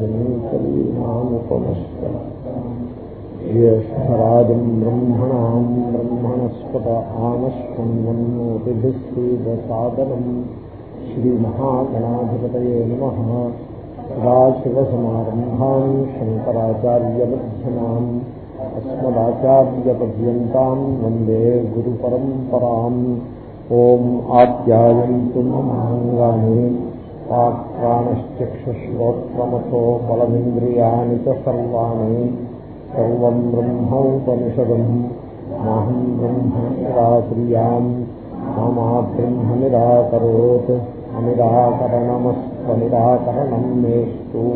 శ్రీకలీనాముపమశ్య జ్యేష్టరాజం బ్రహ్మణాం బ్రహ్మణస్పత ఆనశ్వన్వన్నోతిభిశ్రీదసాదనం శ్రీమహాగణాధిపతయే నమ సదాశివసమారంభాం శంకరాచార్యమధ్యమాం అస్మదాచార్యపర్యంతం వందే గురుపరంపరాం. ఓం ఆప్యాయంతు మమాంగాని ప్రాణశ్చక్షుశ్రోత్రమతో బలమింద్రియాణి సర్వాణి సర్వం బ్రహ్మోపనిషదం. మాహం బ్రహ్మ నిరాక్రియాం మమా బ్రహ్మ నిరాకరోత్ అనిరాకరణమస్వనిరాకరణం మేస్తు.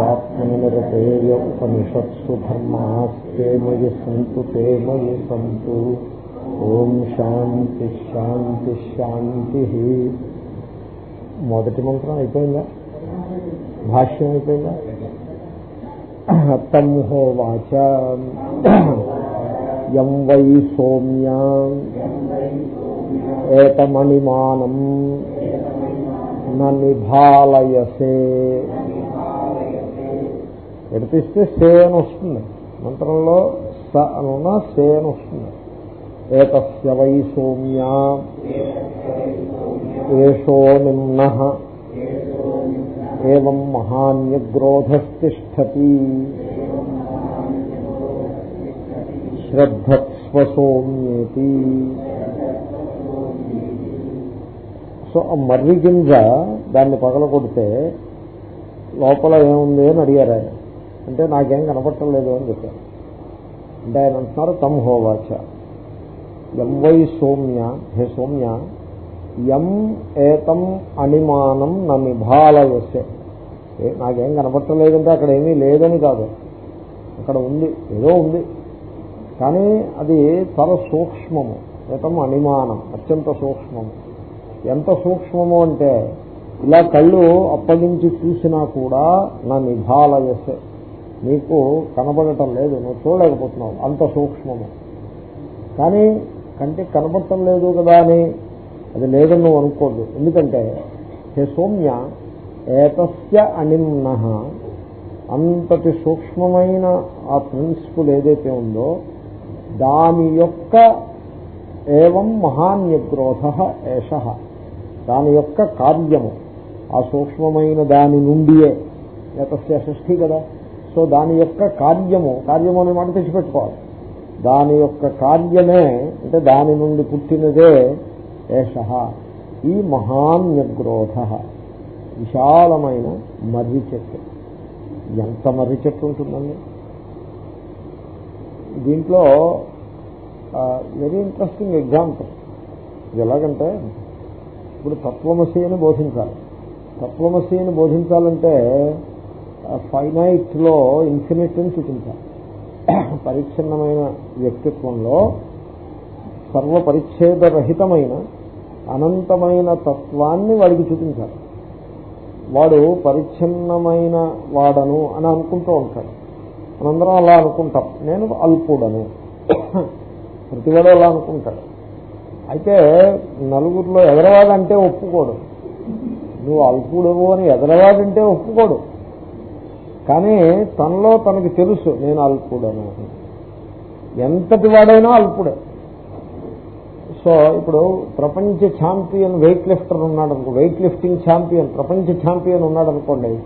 ఆత్మనిరతేయ ఉపనిషత్సు ధర్మాస్తే మయి సంతు తే మయి సంతు. ఓం శాంతి శాంతి శాంతి. మొదటి మంత్రం అయిపోయిందా? భాష్యం అయిపోయిందా? తమ్హోవాచ హోవాచ యం వై సౌమ్య. ఏతమణిమానం. నిభాలయసే. ఎడిపిస్తే సే అని వస్తుంది. మంత్రంలో స అనున్న సే అని వస్తుంది. ఏతస్య వై సౌమ్య. ఏషో నిమ్న. ఏం మహాన్యగ్రోధస్తిష్టతి. శ్రద్ధస్వసోమ్యేతి. సో ఆ మర్రి గింజ దాన్ని పగలగొడితే లోపల ఏముంది అని అడిగారు ఆయన. అంటే నాకేం కనపట్టలేదు అని చెప్పారు. అంటే ఆయన అంటున్నారు తమ్ హోవాచ. ఎం వై సౌమ్య హే సౌమ్య ఎం ఏతం అనిమానం నా నిభాలయసే నాకేం కనపట్టలేదంటే అక్కడ ఏమీ లేదని కాదు. అక్కడ ఉంది ఏదో ఉంది. కానీ అది చాలా సూక్ష్మము ఏతం అనిమానం అత్యంత సూక్ష్మము. ఎంత సూక్ష్మము అంటే ఇలా కళ్ళు అప్పగించి చూసినా కూడా నా నిభాలయసే నీకు కనబడటం లేదు నువ్వు చూడలేకపోతున్నావు అంత సూక్ష్మము. కానీ కంటికి కనబడటం లేదు కదా అని అది లేదని నువ్వు అనుకోద్దు ఎందుకంటే హే సౌమ్య ఏతస్య అనిమ్న అంతటి సూక్ష్మమైన ఆ ప్రిన్సిపుల్ ఏదైతే ఉందో దాని యొక్క ఏవం మహాన్యగ్రోధ ఏష. దాని యొక్క కార్యము ఆ సూక్ష్మమైన దాని నుండియే ఏతస్య షష్ఠి కదా. సో దాని యొక్క కార్యము కార్యము అనే మాట తెచ్చిపెట్టుకోవాలి. దాని యొక్క కార్యమే అంటే దాని నుండి పుట్టినదే ఏష ఈ మహాన్యగ్రోధ విశాలమైన మర్రి చెట్టు. ఎంత మర్రి చెట్టు ఉంటుందండి? దీంట్లో వెరీ ఇంట్రెస్టింగ్ ఎగ్జాంపుల్. ఇది ఎలాగంటే ఇప్పుడు తత్వమసి అని బోధించాలి. తత్వమసి అని బోధించాలంటే ఫైనైట్లో ఇన్ఫినిట్ అని చూపించాలి పరిచ్ఛిన్నమైన వ్యక్తిత్వంలో సర్వ పరిచ్ఛేదరహితమైన అనంతమైన తత్వాన్ని వాడికి చూపించాలి. వాడు పరిచ్ఛిన్నమైన వాడను అని అనుకుంటూ ఉంటాడు. మనందరం అలా అనుకుంటాం. నేను అల్పుడను. ప్రతివాడు అలా అనుకుంటాడు. అయితే నలుగురిలో ఎదరవాడంటే ఒప్పుకోడు. నువ్వు అల్పుడవు అని ఎదరవాడంటే ఒప్పుకోడు. కానీ తనలో తనకు తెలుసు నేను అల్పుడను. ఎంతటి వాడైనా అల్పుడే. సో ఇప్పుడు ప్రపంచ ఛాంపియన్ వెయిట్ లిఫ్టర్ ఉన్నాడు అనుకో వెయిట్ లిఫ్టింగ్ ఛాంపియన్ ప్రపంచ ఛాంపియన్ ఉన్నాడు అనుకోండి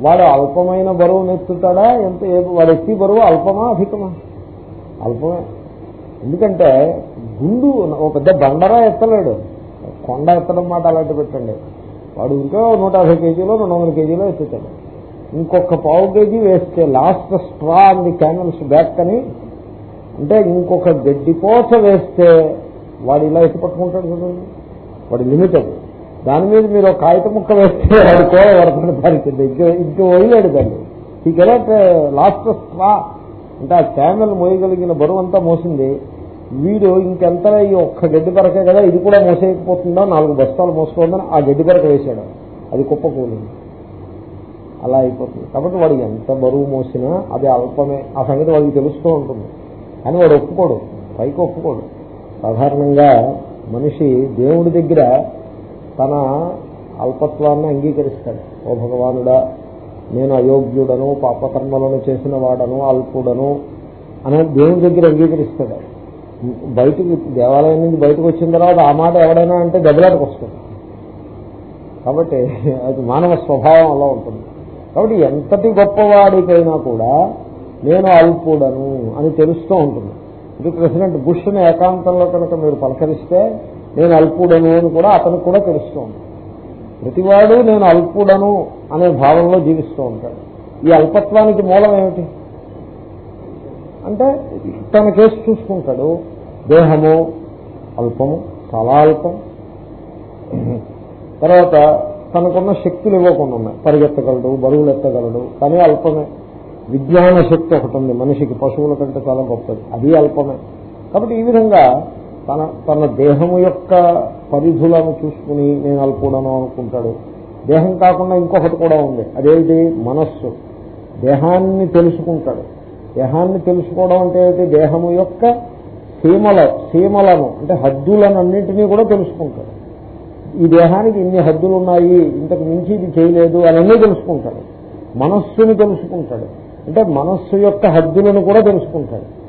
వాడు అల్పమైన బరువు నెత్తుతాడా? ఎంత వాడు ఎత్తి బరువు అల్పమా అధికమా? అల్పమే. ఎందుకంటే గుండు ఓ పెద్ద బండరా ఎత్తలేడు. కొండ ఎత్తడం మాట అలాంటి పెట్టండి. వాడు ఇంకా నూట యాభై కేజీలో రెండు వందల కేజీలో ఎత్తుతాడు. ఇంకొక పావు కేజీ వేస్తే లాస్ట్ స్ట్రా అంది క్యానల్స్ బ్యాక్ అని అంటే ఇంకొక గడ్డి కోస వేస్తే వాడు ఇలా ఎత్తి పట్టుకుంటాడు చూడండి వాడు లిమిట్ అది దాని మీద మీరు ఒక కాగిత ముక్క వేస్తే వాడు కూడా పడుతుంది దానికి ఇంక ఇంక వదిలేడు దాన్ని. ఈ కెనాట్ లాస్ట్ స్ట్రా అంటే ఆ క్యామెల్ మోయగలిగిన బరువు అంతా మోసింది. వీడు ఇంకెంత ఈ ఒక్క గడ్డి పరకే కదా ఇది కూడా మోసేయకపోతుందా? నాలుగు బస్తాలు మోసుకోందని ఆ గడ్డి పరక వేశాడు. అది కుప్ప కూలింది. అలా అయిపోతుంది. కాబట్టి వాడు ఎంత బరువు మోసినా అది అల్పమే. ఆ సంగతి వాడికి తెలుస్తూ ఉంటుంది. కానీ వాడు ఒప్పుకోడు. పైకి ఒప్పుకోడు. సాధారణంగా మనిషి దేవుడి దగ్గర తన అల్పత్వాన్ని అంగీకరిస్తాడు. ఓ భగవానుడా నేను అయోగ్యుడను పాపకర్మలను చేసిన వాడను అల్పుడను అనే దేవుడి దగ్గర అంగీకరిస్తాడు. బయటికి దేవాలయం నుంచి బయటకు వచ్చిన తర్వాత ఆ మాట ఎవడైనా అంటే దెబ్బలాటకు వస్తుంది కాబట్టి అది మానవ స్వభావం అలా ఉంటుంది. కాబట్టి ఎంతటి గొప్పవాడికైనా కూడా నేను అల్పుడను అని తెలుస్తూ ఉంటుంది. ఇది ప్రెసిడెంట్ బుష్ని ఏకాంతంలో కనుక మీరు పలకరిస్తే నేను అల్పుడను అని కూడా అతనికి కూడా తెలుస్తూ ఉంటుంది ప్రతివాడు నేను అల్పుడను అనే భావంలో జీవిస్తూ ఉంటాడు. ఈ అల్పత్వానికి మూలం ఏమిటి? అంటే తన కేసు చూసుకుంటాడు. దేహము అల్పము చాలా అల్పం. తర్వాత తనకున్న శక్తులు ఇవ్వకుండా ఉన్నాయి. పరిగెత్తగలడు బరువులు ఎత్తగలడు కానీ అల్పమే. విజ్ఞాన శక్తి ఒకటి ఉంది. మనిషికి పశువుల కంటే చాలా గొప్పది. అది అల్పమే. కాబట్టి ఈ విధంగా తన తన దేహము యొక్క పరిధులను చూసుకుని నేను అల్పుడను అనుకుంటాడు. దేహం కాకుండా ఇంకొకటి కూడా ఉంది. అదేంటి? మనస్సు. దేహాన్ని తెలుసుకుంటాడు. దేహాన్ని తెలుసుకోవడం అంటే ఏంటి దేహము యొక్క సీమల సీమలను అంటే హద్దులను అన్నింటినీ కూడా తెలుసుకుంటాడు. ఈ దేహానికి ఇన్ని హద్దులు ఉన్నాయి ఇంతకు మించి ఇది చేయలేదు అవన్నీ తెలుసుకుంటాడు. మనస్సుని తెలుసుకుంటాడు. అంటే మనస్సు యొక్క హద్దులను కూడా తెలుసుకుంటాడు.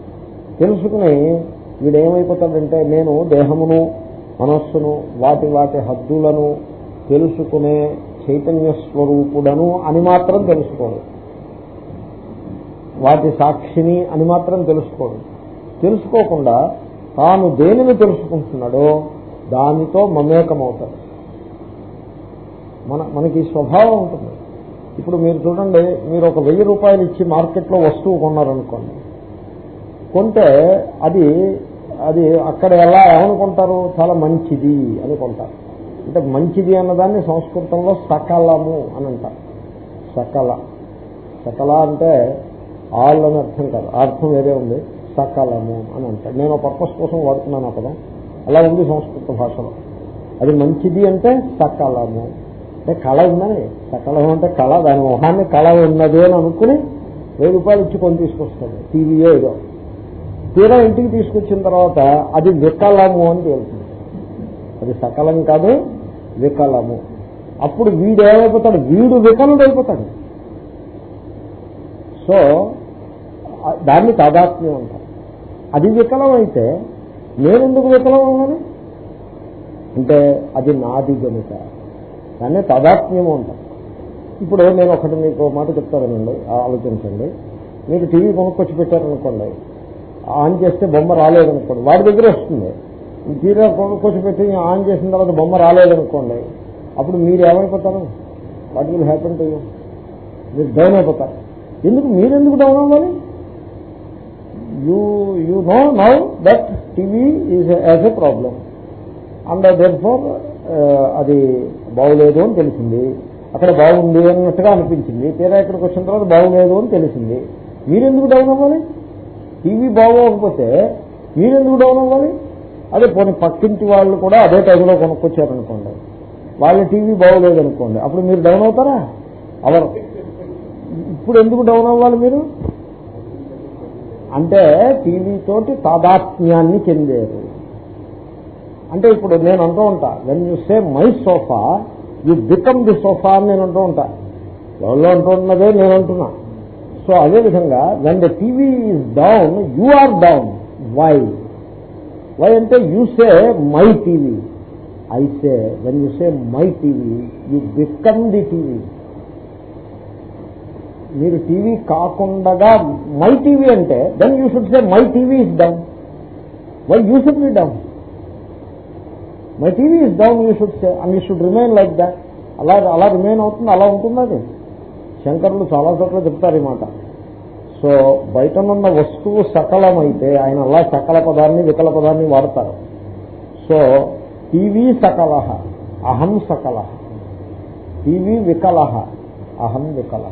తెలుసుకుని వీడేమైపోతాడంటే నేను దేహమును మనస్సును వాటి వాటి హద్దులను తెలుసుకునే చైతన్య స్వరూపుడను అని మాత్రం తెలుసుకోడు. వాటి సాక్షిని అని మాత్రం తెలుసుకోడు. తెలుసుకోకుండా తాను దేనిని తెలుసుకుంటున్నాడో దానితో మమేకమవుతాడు. మన మనకి స్వభావం ఉంటుంది. ఇప్పుడు మీరు చూడండి మీరు ఒక వెయ్యి రూపాయలు ఇచ్చి మార్కెట్లో వస్తువు కొన్నారనుకోండి. కొంటే అది అది అక్కడ ఎలా ఏమనుకుంటారు? చాలా మంచిది అని కొంటారు. అంటే మంచిది అన్నదాన్ని సంస్కృతంలో సకలము అని అంటారు. సకల. సకల అంటే ఆల్ అని అర్థం కాదు. అర్థం వేరే ఉంది. సకలము అని అంటారు. నేను పర్పస్ కోసం వాడుతున్నాను ఆ పదం అలా ఉంది సంస్కృత భాషలో. అది మంచిది అంటే సకలము. అంటే కళ ఉందని. సకలం అంటే కళ దాని మొహాన్ని కళ ఉన్నది అని అనుకుని వెయ్యి రూపాయలు ఇచ్చి కొని తీసుకొస్తాడు. టీవీయో ఏదో తీరా ఇంటికి తీసుకొచ్చిన తర్వాత అది వికలము అని తెలుస్తుంది అది సకలం కాదు వికలము. అప్పుడు వీడు ఏమైపోతాడు వీడు వికలుడు అయిపోతాడు సో దాన్ని తాదాత్మ్యం అంటారు. అది వికలం అయితే నేనెందుకు వికలం అవ్వాలి అంటే అది నాది గనుక దాన్ని తాదాత్మ్యము అంటారు ఇప్పుడు నేను ఒకటి మీకు మాట చెప్తానండి ఆలోచించండి. మీరు టీవీ కొనుక్కొచ్చి పెట్టారనుకోండి ఆన్ చేస్తే బొమ్మ రాలేదనుకోండి వాడి దగ్గర వస్తుంది. తీరా కొనుక్కొచ్చి పెట్టి ఆన్ చేసిన తర్వాత బొమ్మ రాలేదనుకోండి అప్పుడు మీరు ఏమైపోతారు? What will happen to you మీరు డౌన్ అయిపోతారు. ఎందుకు? మీరెందుకు డౌన్ అవ్వాలి? You you know now that TV is as a problem and therefore అది బాగులేదు అని తెలిసింది. అక్కడ బాగుంది అన్నట్టుగా అనిపించింది. తీరా ఇక్కడికి వచ్చిన తర్వాత బాగులేదు అని తెలిసింది. మీరెందుకు డౌన్ అవ్వాలి? టీవీ బాగోకపోతే మీరెందుకు డౌన్ అవ్వాలి? అదే పోనీ పక్కింటి వాళ్ళు కూడా అదే టైంలో కొనుక్కొచ్చారనుకోండి. వాళ్ళ టీవీ బాగోలేదు అనుకోండి. అప్పుడు మీరు డౌన్ అవుతారా? అవరు ఇప్పుడు ఎందుకు డౌన్ అవ్వాలి మీరు? అంటే టీవీతోటి తాదాత్మ్యాన్ని చెందారు అంటే ఇప్పుడు నేను అంటూ ఉంటా when you say my sofa you become the sofa అని నేను అంటూ ఉంటా. ఎవరిలో అంటున్నదే నేను అంటున్నా. సో అదేవిధంగా when the TV is down you are down why why అంటే you say my TV I say when you say my TV you become the TV మీరు టీవీ కాకుండా మై టీవీ అంటే then you should say my TV is down why you should be down my TV is down you should say and you should remain like that అలా అలా remain అవుతుంది అలా ఉంటుంది అది. శంకరులు చాలా చోట్ల చెప్తారు ఈ మాట. సో బయటనున్న వస్తువు సకలమైతే ఆయన అలా సకల పదాన్ని వికల పదాన్ని వాడతారు. సో టీవీ సకల అహం సకల టీవీ వికల అహం వికల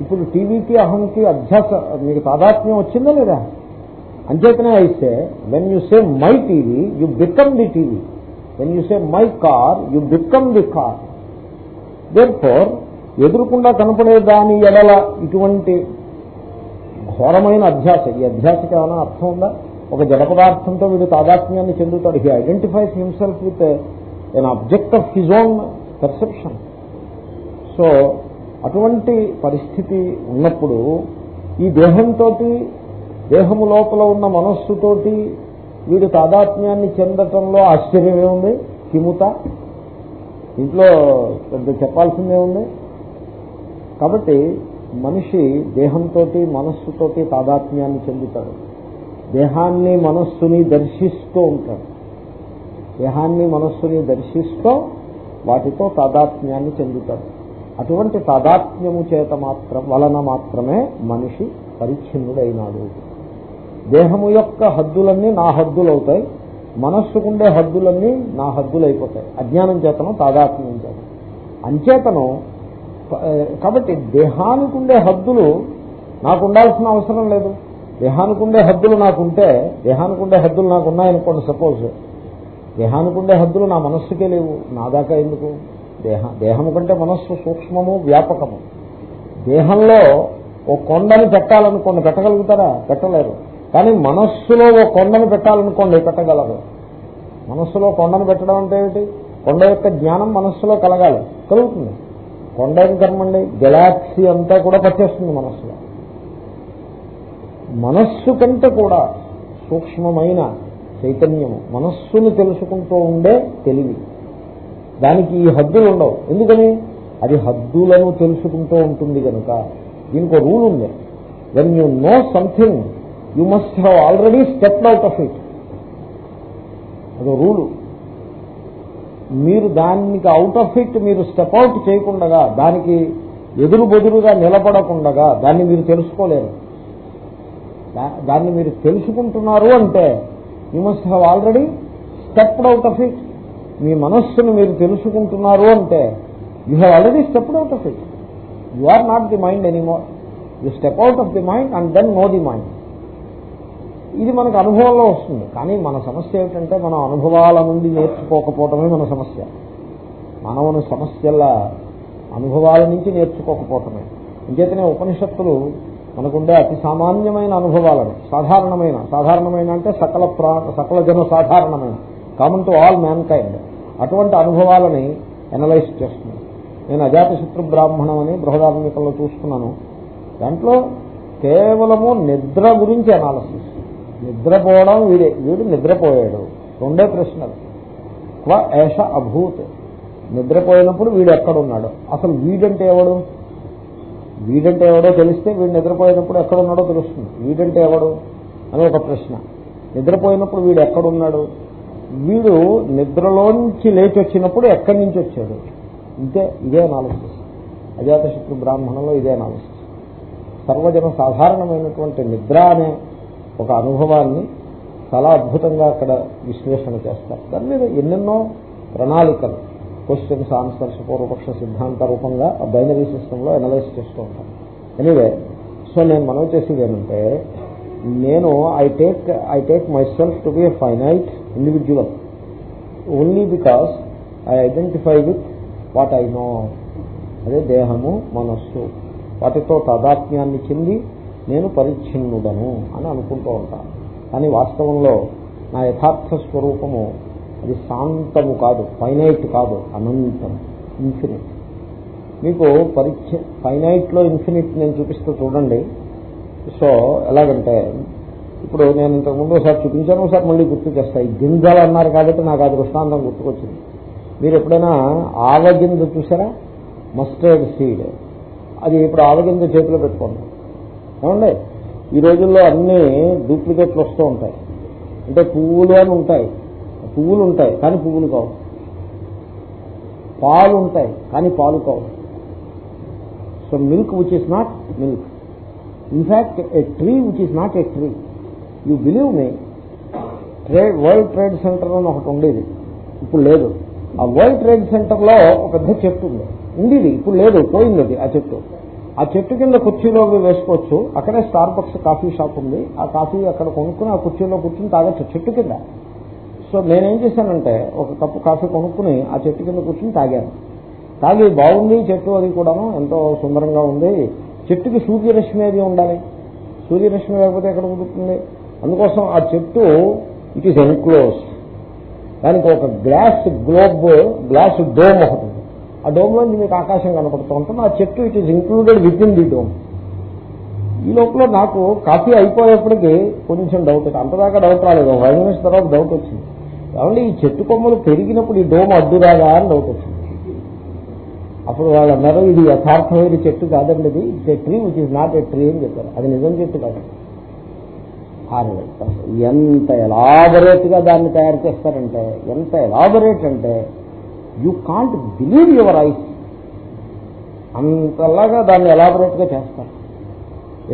ఇప్పుడు టీవీకి అహంకి అభ్యాస మీకు తాదాత్మ్యం వచ్చిందా లేదా? అంచేతనే అయితే when you say my TV you become the TV when you say my car you become the car therefore ఎదురుకుండా కనపడే దాని ఎడల ఇటువంటి ఘోరమైన అధ్యాస ఈ అధ్యాసకి ఏమైనా అర్థం ఉందా? ఒక జడ పదార్థంతో వీడు తాదాత్మ్యాన్ని చెందుతాడు. He identifies himself with an object of his own perception so అటువంటి పరిస్థితి ఉన్నప్పుడు ఈ దేహంతో దేహము లోపల ఉన్న మనస్సుతోటి వీడు తాదాత్మ్యాన్ని చెందటంలో ఆశ్చర్యమే ఉంది. కిముత. ఇంట్లో పెద్ద చెప్పాల్సిందే ఉంది. కాబట్టి మనిషి దేహంతో మనస్సుతోటి తాదాత్మ్యాన్ని చెందుతాడు. దేహాన్ని మనస్సుని దర్శిస్తూ ఉంటాడు. దేహాన్ని మనస్సుని దర్శిస్తూ వాటితో తాదాత్మ్యాన్ని చెందుతాడు. అటువంటి తాదాత్మ్యము చేత మాత్రం వలన మాత్రమే మనిషి పరిచ్ఛిన్నుడైనాడు. దేహము యొక్క హద్దులన్నీ నా హద్దులు అవుతాయి మనస్సుకుండే హద్దులన్నీ నా హద్దులు అయిపోతాయి అజ్ఞానం చేతను తాదాత్మ్యం చేత అంచేతను కాబట్టి దేహానికి ఉండే హద్దులు నాకు ఉండాల్సిన అవసరం లేదు. దేహానికి ఉండే హద్దులు నాకుంటే దేహానికి ఉండే హద్దులు నాకు ఉన్నాయనుకోండి సపోజ్. దేహానికి ఉండే హద్దులు నా మనస్సుకే లేవు. నా దాకా ఎందుకు? దేహ దేహము కంటే మనస్సు సూక్ష్మము వ్యాపకము. దేహంలో ఓ కొండని పెట్టాలనుకోండి పెట్టగలుగుతారా? పెట్టలేరు. కానీ మనస్సులో ఓ కొండను పెట్టాలనుకోండి పెట్టగలరు. మనస్సులో కొండను పెట్టడం అంటే ఏమిటి? కొండ యొక్క జ్ఞానం మనస్సులో కలగాలి కలుగుతుంది. కొండ ఏం కర్మండి గెలాక్సీ అంతా కూడా పట్టేస్తుంది మనస్సులో. మనస్సు కంటే కూడా సూక్ష్మమైన చైతన్యము మనస్సును తెలుసుకుంటూ ఉండే తెలివి. దానికి ఈ హద్దులు ఉండవు. ఎందుకని? అది హద్దులను తెలుసుకుంటూ ఉంటుంది కనుక దీనికి రూల్ ఉంది. When you know something you must have already step out of it అదో రూలు. మీరు దానికి అవుట్ ఆఫ్ ఇట్ మీరు స్టెప్ అవుట్ చేయకుండా దానికి ఎదురు బెదురుగా నిలబడకుండా దాన్ని మీరు తెలుసుకోలేరు. దాన్ని మీరు తెలుసుకుంటున్నారు అంటే you must have already stepped out of it మీ మనస్సును మీరు తెలుసుకుంటున్నారు అంటే you have already stepped out of it you are not the mind anymore you step out of the mind and then know the mind ఇది మనకు అనుభవంలో వస్తుంది. కానీ మన సమస్య ఏమిటంటే మనం అనుభవాల నుండి నేర్చుకోకపోవటమే మన సమస్య. మానవుని సమస్యల అనుభవాల నుంచి నేర్చుకోకపోవటమే. ఇంకేతనే ఉపనిషత్తులు మనకుండే అతి సామాన్యమైన అనుభవాలను సాధారణమైన సాధారణమైన అంటే సకల ప్రా సకల జన సాధారణమైన common to all mankind అటువంటి అనుభవాలని ఎనలైజ్ చేస్తుంది నేను అజాతశత్రు బ్రాహ్మణం అని బృహదార్మికల్లో చూస్తున్నాను. దాంట్లో కేవలము నిద్ర గురించి అనాలసిస్ నిద్రపోవడం వీడే. వీడు నిద్రపోయాడు. రెండే ప్రశ్నలు. క్వ ఏష అభూత్. నిద్రపోయినప్పుడు వీడు ఎక్కడున్నాడు. అసలు వీడంటే ఎవడు? వీడంటే ఎవడో తెలిస్తే వీడు నిద్రపోయినప్పుడు ఎక్కడున్నాడో తెలుస్తుంది. వీడంటే ఎవడు? అని ఒక ప్రశ్న. నిద్రపోయినప్పుడు వీడు ఎక్కడున్నాడు? వీడు నిద్రలోంచి లేచి వచ్చినప్పుడు ఎక్కడి నుంచి వచ్చాడు? ఇంతే ఇదే అనాలిసిస్ అజాతశత్రు బ్రాహ్మణంలో ఇదే అనాలిసిస్ సర్వజన సాధారణమైనటువంటి నిద్ర అనే ఒక అనుభవాన్ని చాలా అద్భుతంగా అక్కడ విశ్లేషణ చేస్తారు. దాని మీద ఎన్నెన్నో ప్రణాళికలు క్వశ్చన్స్ ఆన్సర్స్ పూర్వపక్ష సిద్ధాంత రూపంగా ఆ బైనరీ సిస్టంలో అనలైజ్ చేస్తూ ఉంటాను ఎనీవే సో నేను మనవి చేసేది ఏమంటే నేను I take I take myself to be a finite individual only because I identify with what I know అదే దేహము మనస్సు. వాటితో తాదాత్మ్యాన్ని చెంది నేను పరిచ్ఛిన్నుడను అని అనుకుంటూ ఉంటాను కానీ వాస్తవంలో నా యథార్థ స్వరూపము అది శాంతము కాదు ఫైనైట్ కాదు అనంతం ఇన్ఫినిట్. మీకు పరిచ్ఛ ఫైనైట్లో ఇన్ఫినిట్ నేను చూపిస్తూ చూడండి. సో ఎలాగంటే ఇప్పుడు నేను ఇంతకు ముందు ఒకసారి చూపించాను ఒకసారి మళ్ళీ గుర్తు చేస్తాయి గింజలు అన్నారు కాబట్టి నాకు అది దృష్టాంతం గుర్తుకొచ్చింది. మీరు ఎప్పుడైనా ఆవగింజ చూసారా? మస్టర్డ్ సీడ్ అది ఇప్పుడు ఆవగింజ చేతిలో పెట్టుకోండి. ఏమండి? ఈ రోజుల్లో అన్ని డూప్లికేట్లు వస్తూ ఉంటాయి. అంటే పువ్వులు అని ఉంటాయి. పువ్వులు ఉంటాయి కానీ పువ్వులు కావు. పాలు ఉంటాయి కానీ పాలు కావు. So milk which is not milk in fact a tree which is not a tree you believe me trade World Trade Center అని ఒకటి ఉండేది. ఇప్పుడు లేదు. ఆ వరల్డ్ ట్రేడ్ సెంటర్లో ఒక పెద్ద చెట్టు ఉంది. ఉండేది ఇప్పుడు లేదు పోయింది అది ఆ చెట్టు. ఆ చెట్టు కింద కుర్చీలో వేసుకోవచ్చు. అక్కడే స్టార్ బక్స్ కాఫీ షాప్ ఉంది. ఆ కాఫీ అక్కడ కొనుక్కుని ఆ కుర్చీలో కూర్చుని తాగొచ్చు చెట్టు కింద. సో నేనేం చేశానంటే ఒక కప్పు కాఫీ కొనుక్కుని ఆ చెట్టు కింద కూర్చుని తాగాను. తాగి బాగుంది చెట్టు అది కూడాను. ఎంతో సుందరంగా ఉంది. చెట్టుకి సూర్యరశ్మి అది ఉండాలి? సూర్యరశ్మి లేకపోతే ఎక్కడ కుదురుతుంది? అందుకోసం ఆ చెట్టు ఇట్ ఈస్ ఎన్క్లోజ్ దానికి ఒక గ్లాస్ గ్లోబ్ గ్లాస్ డోమ్ ఒకటి ఆ డోమ్ నుంచి మీకు ఆకాశం కనపడుతూ ఉంటుంది. ఆ చెట్టు it is included within the dome ఈ లోపల నాకు కాఫీ అయిపోయేప్పటికీ కొంచెం డౌట్ అంతదాకా డౌట్ రాలేదు. ఫైవ్ మినిట్స్ తర్వాత డౌట్ వచ్చింది. కాబట్టి ఈ చెట్టు కొమ్మలు పెరిగినప్పుడు ఈ డోమ్ అడ్డురాగా అని డౌట్ వచ్చింది. అప్పుడు వాళ్ళు అన్నారు ఇది యథార్థమైన చెట్టు కాదండి ఇది. It's tree which is not a tree అని చెప్పారు. అది నిజం చెట్టు కాదు. ఎంత ఎలాబరేట్గా దాన్ని తయారు చేస్తారంటే ఎంత ఎలాబరేట్ అంటే you can't believe your eyes. అంతలాగా దాన్ని ఎలాబరేట్గా చేస్తారు.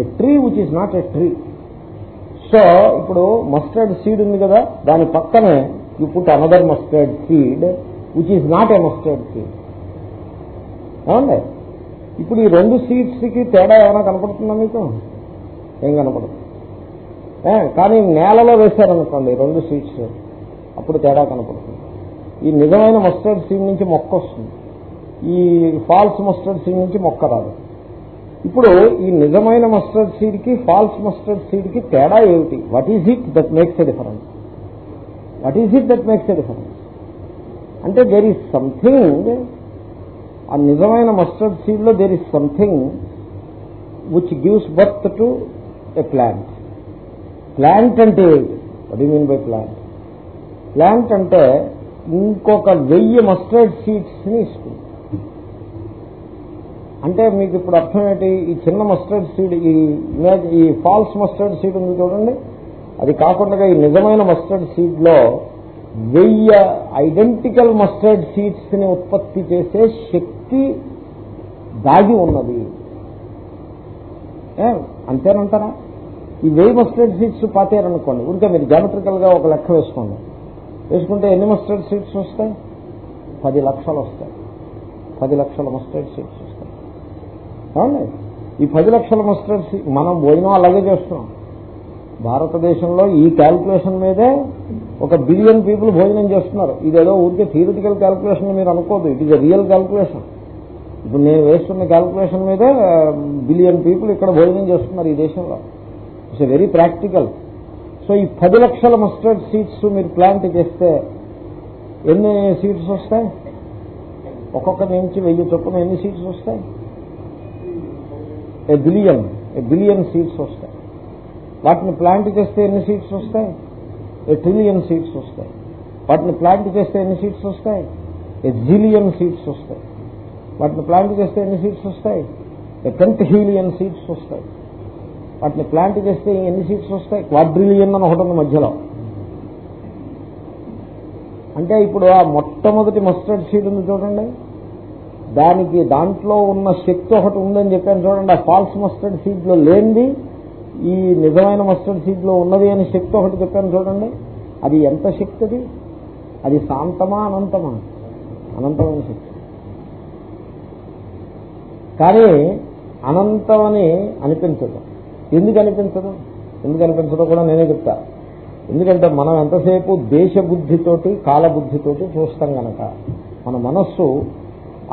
A tree which is not a tree. So ఇప్పుడు మస్టర్డ్ సీడ్ ఉంది కదా దాని పక్కనే you put another mustard seed which is not a mustard seed. ఏమండి? ఇప్పుడు ఈ రెండు సీడ్స్కి తేడా ఏమైనా కనపడుతుందా మీకు? ఏం కనపడదు. కానీ నేలలో వేశారనుకోండి రెండు సీడ్స్. అప్పుడు తేడా కనపడుతుంది. ఈ నిజమైన మస్టర్డ్ సీడ్ నుంచి మొక్క వస్తుంది. ఈ ఫాల్స్ మస్టర్డ్ సీడ్ నుంచి మొక్క రాదు. ఇప్పుడు ఈ నిజమైన మస్టర్డ్ సీడ్కి ఫాల్స్ మస్టర్డ్ సీడ్కి తేడా ఏమిటి? What is it that makes a difference what is it that makes a difference అంటే దేర్ ఈజ్ సంథింగ్ ఆ నిజమైన mustard సీడ్లో there is something which gives birth to a plant plant అంటే what you mean by plant plant అంటే ఇంకొక వెయ్యి mustard సీడ్స్ని ఇస్తుంది. అంటే మీకు ఇప్పుడు అర్థం ఏంటి ఈ చిన్న మస్టర్డ్ సీడ్ ఈ ఇమేజ్ ఈ ఫాల్స్ మస్టర్డ్ సీడ్ ఉంది చూడండి. అది కాకుండా ఈ నిజమైన మస్టర్డ్ సీడ్లో వెయ్యి ఐడెంటికల్ మస్టర్డ్ సీడ్స్ని ఉత్పత్తి చేసే శక్తి దాగి ఉన్నది. అంతేనంటారా? ఈ వెయ్యి మస్టర్డ్ సీడ్స్ పాతారనుకోండి. ఇంకా మీరు జామెట్రికల్ ఒక లెక్క వేసుకోండి. వేసుకుంటే ఎన్ని మస్టర్డ్ సీడ్స్ వస్తాయి? పది లక్షలు వస్తాయి. పది లక్షల మస్టర్డ్ సీడ్స్ వస్తాయి. అవునండి ఈ పది లక్షల మస్టర్డ్ సీడ్ మనం భోజనం అలాగే చేస్తున్నాం. భారతదేశంలో ఈ క్యాల్కులేషన్ మీదే ఒక బిలియన్ పీపుల్ భోజనం చేస్తున్నారు. ఇదేదో ఊరికే థియరిటికల్ క్యాల్కులేషన్ మీరు అనుకోదు ఇట్ ఈస్ రియల్ క్యాల్కులేషన్ ఇప్పుడు నేను వేస్తున్న క్యాల్కులేషన్ మీదే బిలియన్ పీపుల్ ఇక్కడ భోజనం చేస్తున్నారు ఈ దేశంలో. ఇట్స్ వెరీ ప్రాక్టికల్ సో ఈ పది లక్షల మస్టర్డ్ సీడ్స్ మీరు ప్లాంట్ చేస్తే ఎన్ని సీడ్స్ వస్తాయి? ఒక్కొక్క నుంచి వెయ్యి చొప్పున ఎన్ని సీడ్స్ వస్తాయి? A billion a billion seeds వస్తాయి. వాటిని ప్లాంట్ చేస్తే ఎన్ని సీడ్స్ వస్తాయి? ఏ ట్రిలియన్ సీడ్స్ వస్తాయి. వాటిని ప్లాంట్ చేస్తే ఎన్ని సీడ్స్ వస్తాయి? ఏ జిలియన్ సీడ్స్ వస్తాయి. వాటిని ప్లాంట్ చేస్తే ఎన్ని సీడ్స్ వస్తాయి? ఏ టెన్త్ హీలియన్ సీడ్స్ వస్తాయి. వాటిని ప్లాంట్ చేస్తే ఎన్ని సీట్స్ వస్తాయి? క్వాడ్రిలియన్ అని ఒకటి ఉంది మధ్యలో. అంటే ఇప్పుడు ఆ మొట్టమొదటి మస్టర్డ్ సీడ్ ఉంది చూడండి. దానికి దాంట్లో ఉన్న శక్తి ఒకటి ఉందని చెప్పాను చూడండి. ఆ ఫాల్స్ మస్టర్డ్ సీడ్లో లేనిది ఈ నిజమైన మస్టర్డ్ సీడ్లో ఉన్నది అని శక్తి ఒకటి చెప్పాను చూడండి. అది ఎంత శక్తి అది? అది శాంతమా అనంతమా? అనంతమైన శక్తి. కానీ అనంతమని అనిపించదు. ఎందుకు అనిపించదు ఎందుకు అనిపించదో కూడా నేనే చెప్తా. ఎందుకంటే మనం ఎంతసేపు దేశ బుద్ధితోటి కాలబుద్ధితోటి చూస్తాం గనక మన మనస్సు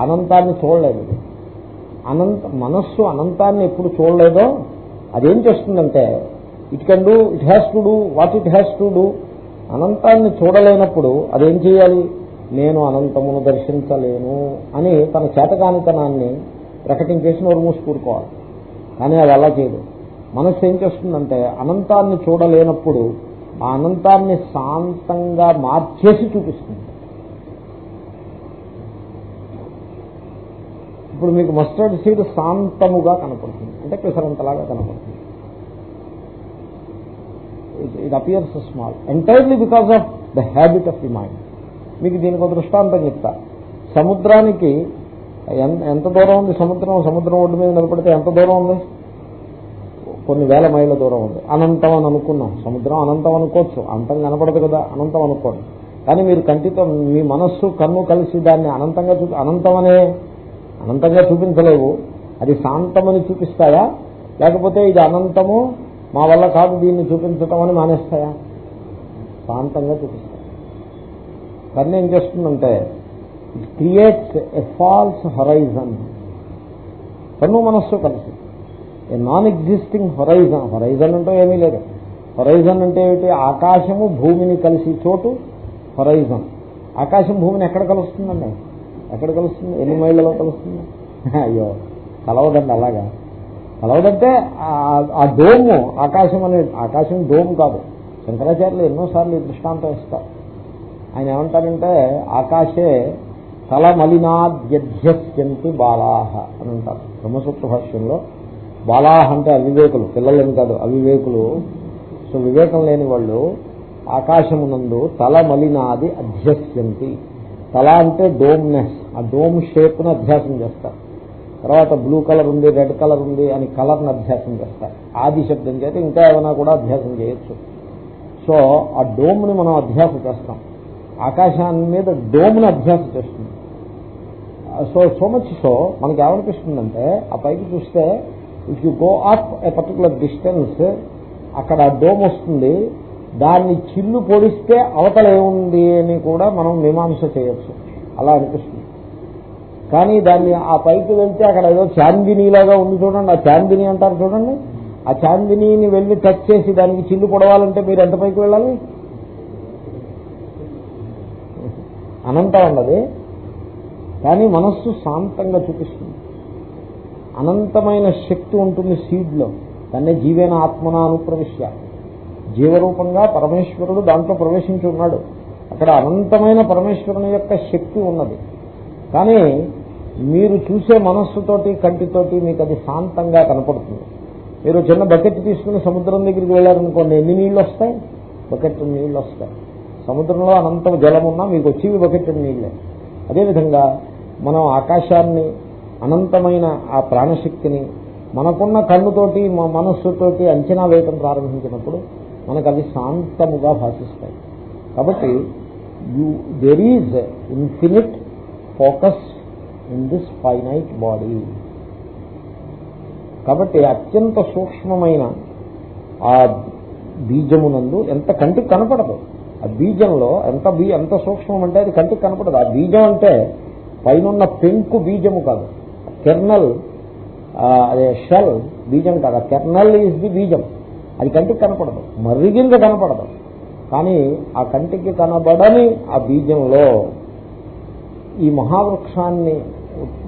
అనంతాన్ని చూడలేదు. అనంత మనస్సు అనంతాన్ని ఎప్పుడు చూడలేదో అదేం చేస్తుందంటే it can do it has to do what it has to do అనంతాన్ని చూడలేనప్పుడు అదేం చేయాలి? నేను అనంతమును దర్శించలేను అని తన చేతకానితనాన్ని ప్రకటించేసి నోరు మూసి కూడుకోవాలి కానీ అది అలా చేయదు. మనస్సు ఏం చేస్తుందంటే అనంతాన్ని చూడలేనప్పుడు ఆ అనంతాన్ని శాంతంగా మార్చేసి చూపిస్తుంది. ఇప్పుడు మీకు మస్టర్డ్ సీడ్ శాంతముగా కనపడుతుంది. అంటే పెసరంతలాగా కనపడుతుంది. It appears small entirely because of the habit of the mind మీకు దీనికి ఒక దృష్టాంతం చెప్తా. సముద్రానికి ఎంత దూరం ఉంది? సముద్రం సముద్రం ఒడ్డు మీద నిలబడితే ఎంత దూరం ఉంది? కొన్ని వేల మైళ్ళ దూరం ఉంది. అనంతం అని అనుకున్నాం. సముద్రం అనంతం అనుకోవచ్చు. అంతం కనపడదు కదా. అనంతం అనుకోండి. కానీ మీరు కంటితో మీ మనస్సు కన్ను కలిసి దాన్ని అనంతంగా చూపి అనంతమనే అనంతంగా చూపించలేవు. అది శాంతమని చూపిస్తాయా? లేకపోతే ఇది అనంతము మా వల్ల కాదు దీన్ని చూపించటం అని మానేస్తాయా? శాంతంగా చూపిస్తాయి. కన్ను ఏం చేస్తుందంటే it creates a false horizon కన్ను మనస్సు కలిసి. A non existing horizon horizon అంటే ఏమీ లేదు. హొరైజన్ అంటే ఏమిటి? ఆకాశము భూమిని కలిసి చోటు హొరైజన్ ఆకాశం భూమిని ఎక్కడ కలుస్తుందండి? ఎక్కడ కలుస్తుంది? ఎన్ని మైళ్ళలో కలుస్తుంది? అయ్యో కలవదండి అలాగా. కలవదంటే ఆ డోము ఆకాశం అనే ఆకాశం డోమ్ కాదు. శంకరాచార్యులు ఎన్నోసార్లు ఈ దృష్టాంతం ఇస్తారు. ఆయన ఏమంటారంటే ఆకాశే తల మలినాద్యధ్యస్యంతి బాలాహ అని అంటారు. బ్రహ్మసూత్ర భాష్యంలో బాలాహ అంటే అవివేకులు పిల్లలని కాదు అవివేకులు. సో వివేకం లేని వాళ్ళు ఆకాశమునందు తల మలినాది అధ్యస్యంతి. తల అంటే డోమ్నెస్ ఆ డోమ్ షేప్ను అధ్యాసం చేస్తారు. తర్వాత బ్లూ కలర్ ఉంది రెడ్ కలర్ ఉంది అని కలర్ని అధ్యాసం చేస్తారు. ఆది శబ్దం చేత ఇంకా ఏమైనా కూడా అధ్యాసం చేయొచ్చు. సో ఆ డోమ్ని మనం అధ్యాసం చేస్తాం. ఆకాశాన్ని మీద డోమ్ని అధ్యాసం చేస్తుంది. సో సో మచ్ సో మనకి ఏమనిపిస్తుందంటే ఆ పైకి చూస్తే if you go up a particular distance అక్కడ డోమ్ వస్తుంది. దాన్ని చిల్లు పొడిస్తే అవతల ఏముంది అని కూడా మనం మీమాంస చేయొచ్చు. అలా అనిపిస్తుంది. కానీ దాన్ని ఆ పైకి వెళ్తే అక్కడ ఏదో చాందినీలాగా ఉంది చూడండి. ఆ చాందిని అంటారు చూడండి. ఆ చాందినీని వెళ్ళి టచ్ చేసి దానికి చిల్లు పొడవాలంటే మీరు ఎంత పైకి వెళ్ళాలి? అనంతం ఉన్నది కానీ మనస్సు శాంతంగా చూపిస్తుంది. అనంతమైన శక్తి ఉంటుంది సీడ్లో. దాన్నే జీవేన ఆత్మన అనుప్రవిశ్య. జీవరూపంగా పరమేశ్వరుడు దాంట్లో ప్రవేశించి ఉన్నాడు. అక్కడ అనంతమైన పరమేశ్వరుని యొక్క శక్తి ఉన్నది. కానీ మీరు చూసే మనస్సుతోటి కంటితోటి మీకు అది శాంతంగా కనపడుతుంది. మీరు చిన్న బకెట్ తీసుకుని సముద్రం దగ్గరికి వెళ్ళారనుకోండి ఎన్ని నీళ్ళు వస్తాయి బకెట్ నీళ్ళు వస్తాయి సముద్రంలో అనంత జలం ఉన్నా మీకు వచ్చేవి బకెట్ నీళ్ళే. అదేవిధంగా మనం ఆకాశాన్ని అనంతమైన ఆ ప్రాణశక్తిని మనకున్న కన్నుతోటి మా మనస్సుతోటి అంచనా వేయటం ప్రారంభించినప్పుడు మనకు అవి శాంతముగా భాషిస్తాయి. కాబట్టి you there is infinite focus in this finite body కాబట్టి అత్యంత సూక్ష్మమైన ఆ బీజమునందు ఎంత కంటికి కనపడదు. ఆ బీజంలో ఎంత బీ ఎంత సూక్ష్మం అంటే అది కంటికి కనపడదు. ఆ బీజం అంటే పైన పెంకు బీజము కాదు. కెర్నల్ అదే షెల్ బీజం కాదు ఆ కెర్నల్ ఈజ్ ది బీజం. అది కంటికి కనపడదు. మర్రిగింద కనపడదు. కానీ ఆ కంటికి కనబడని ఆ బీజంలో ఈ మహావృక్షాన్ని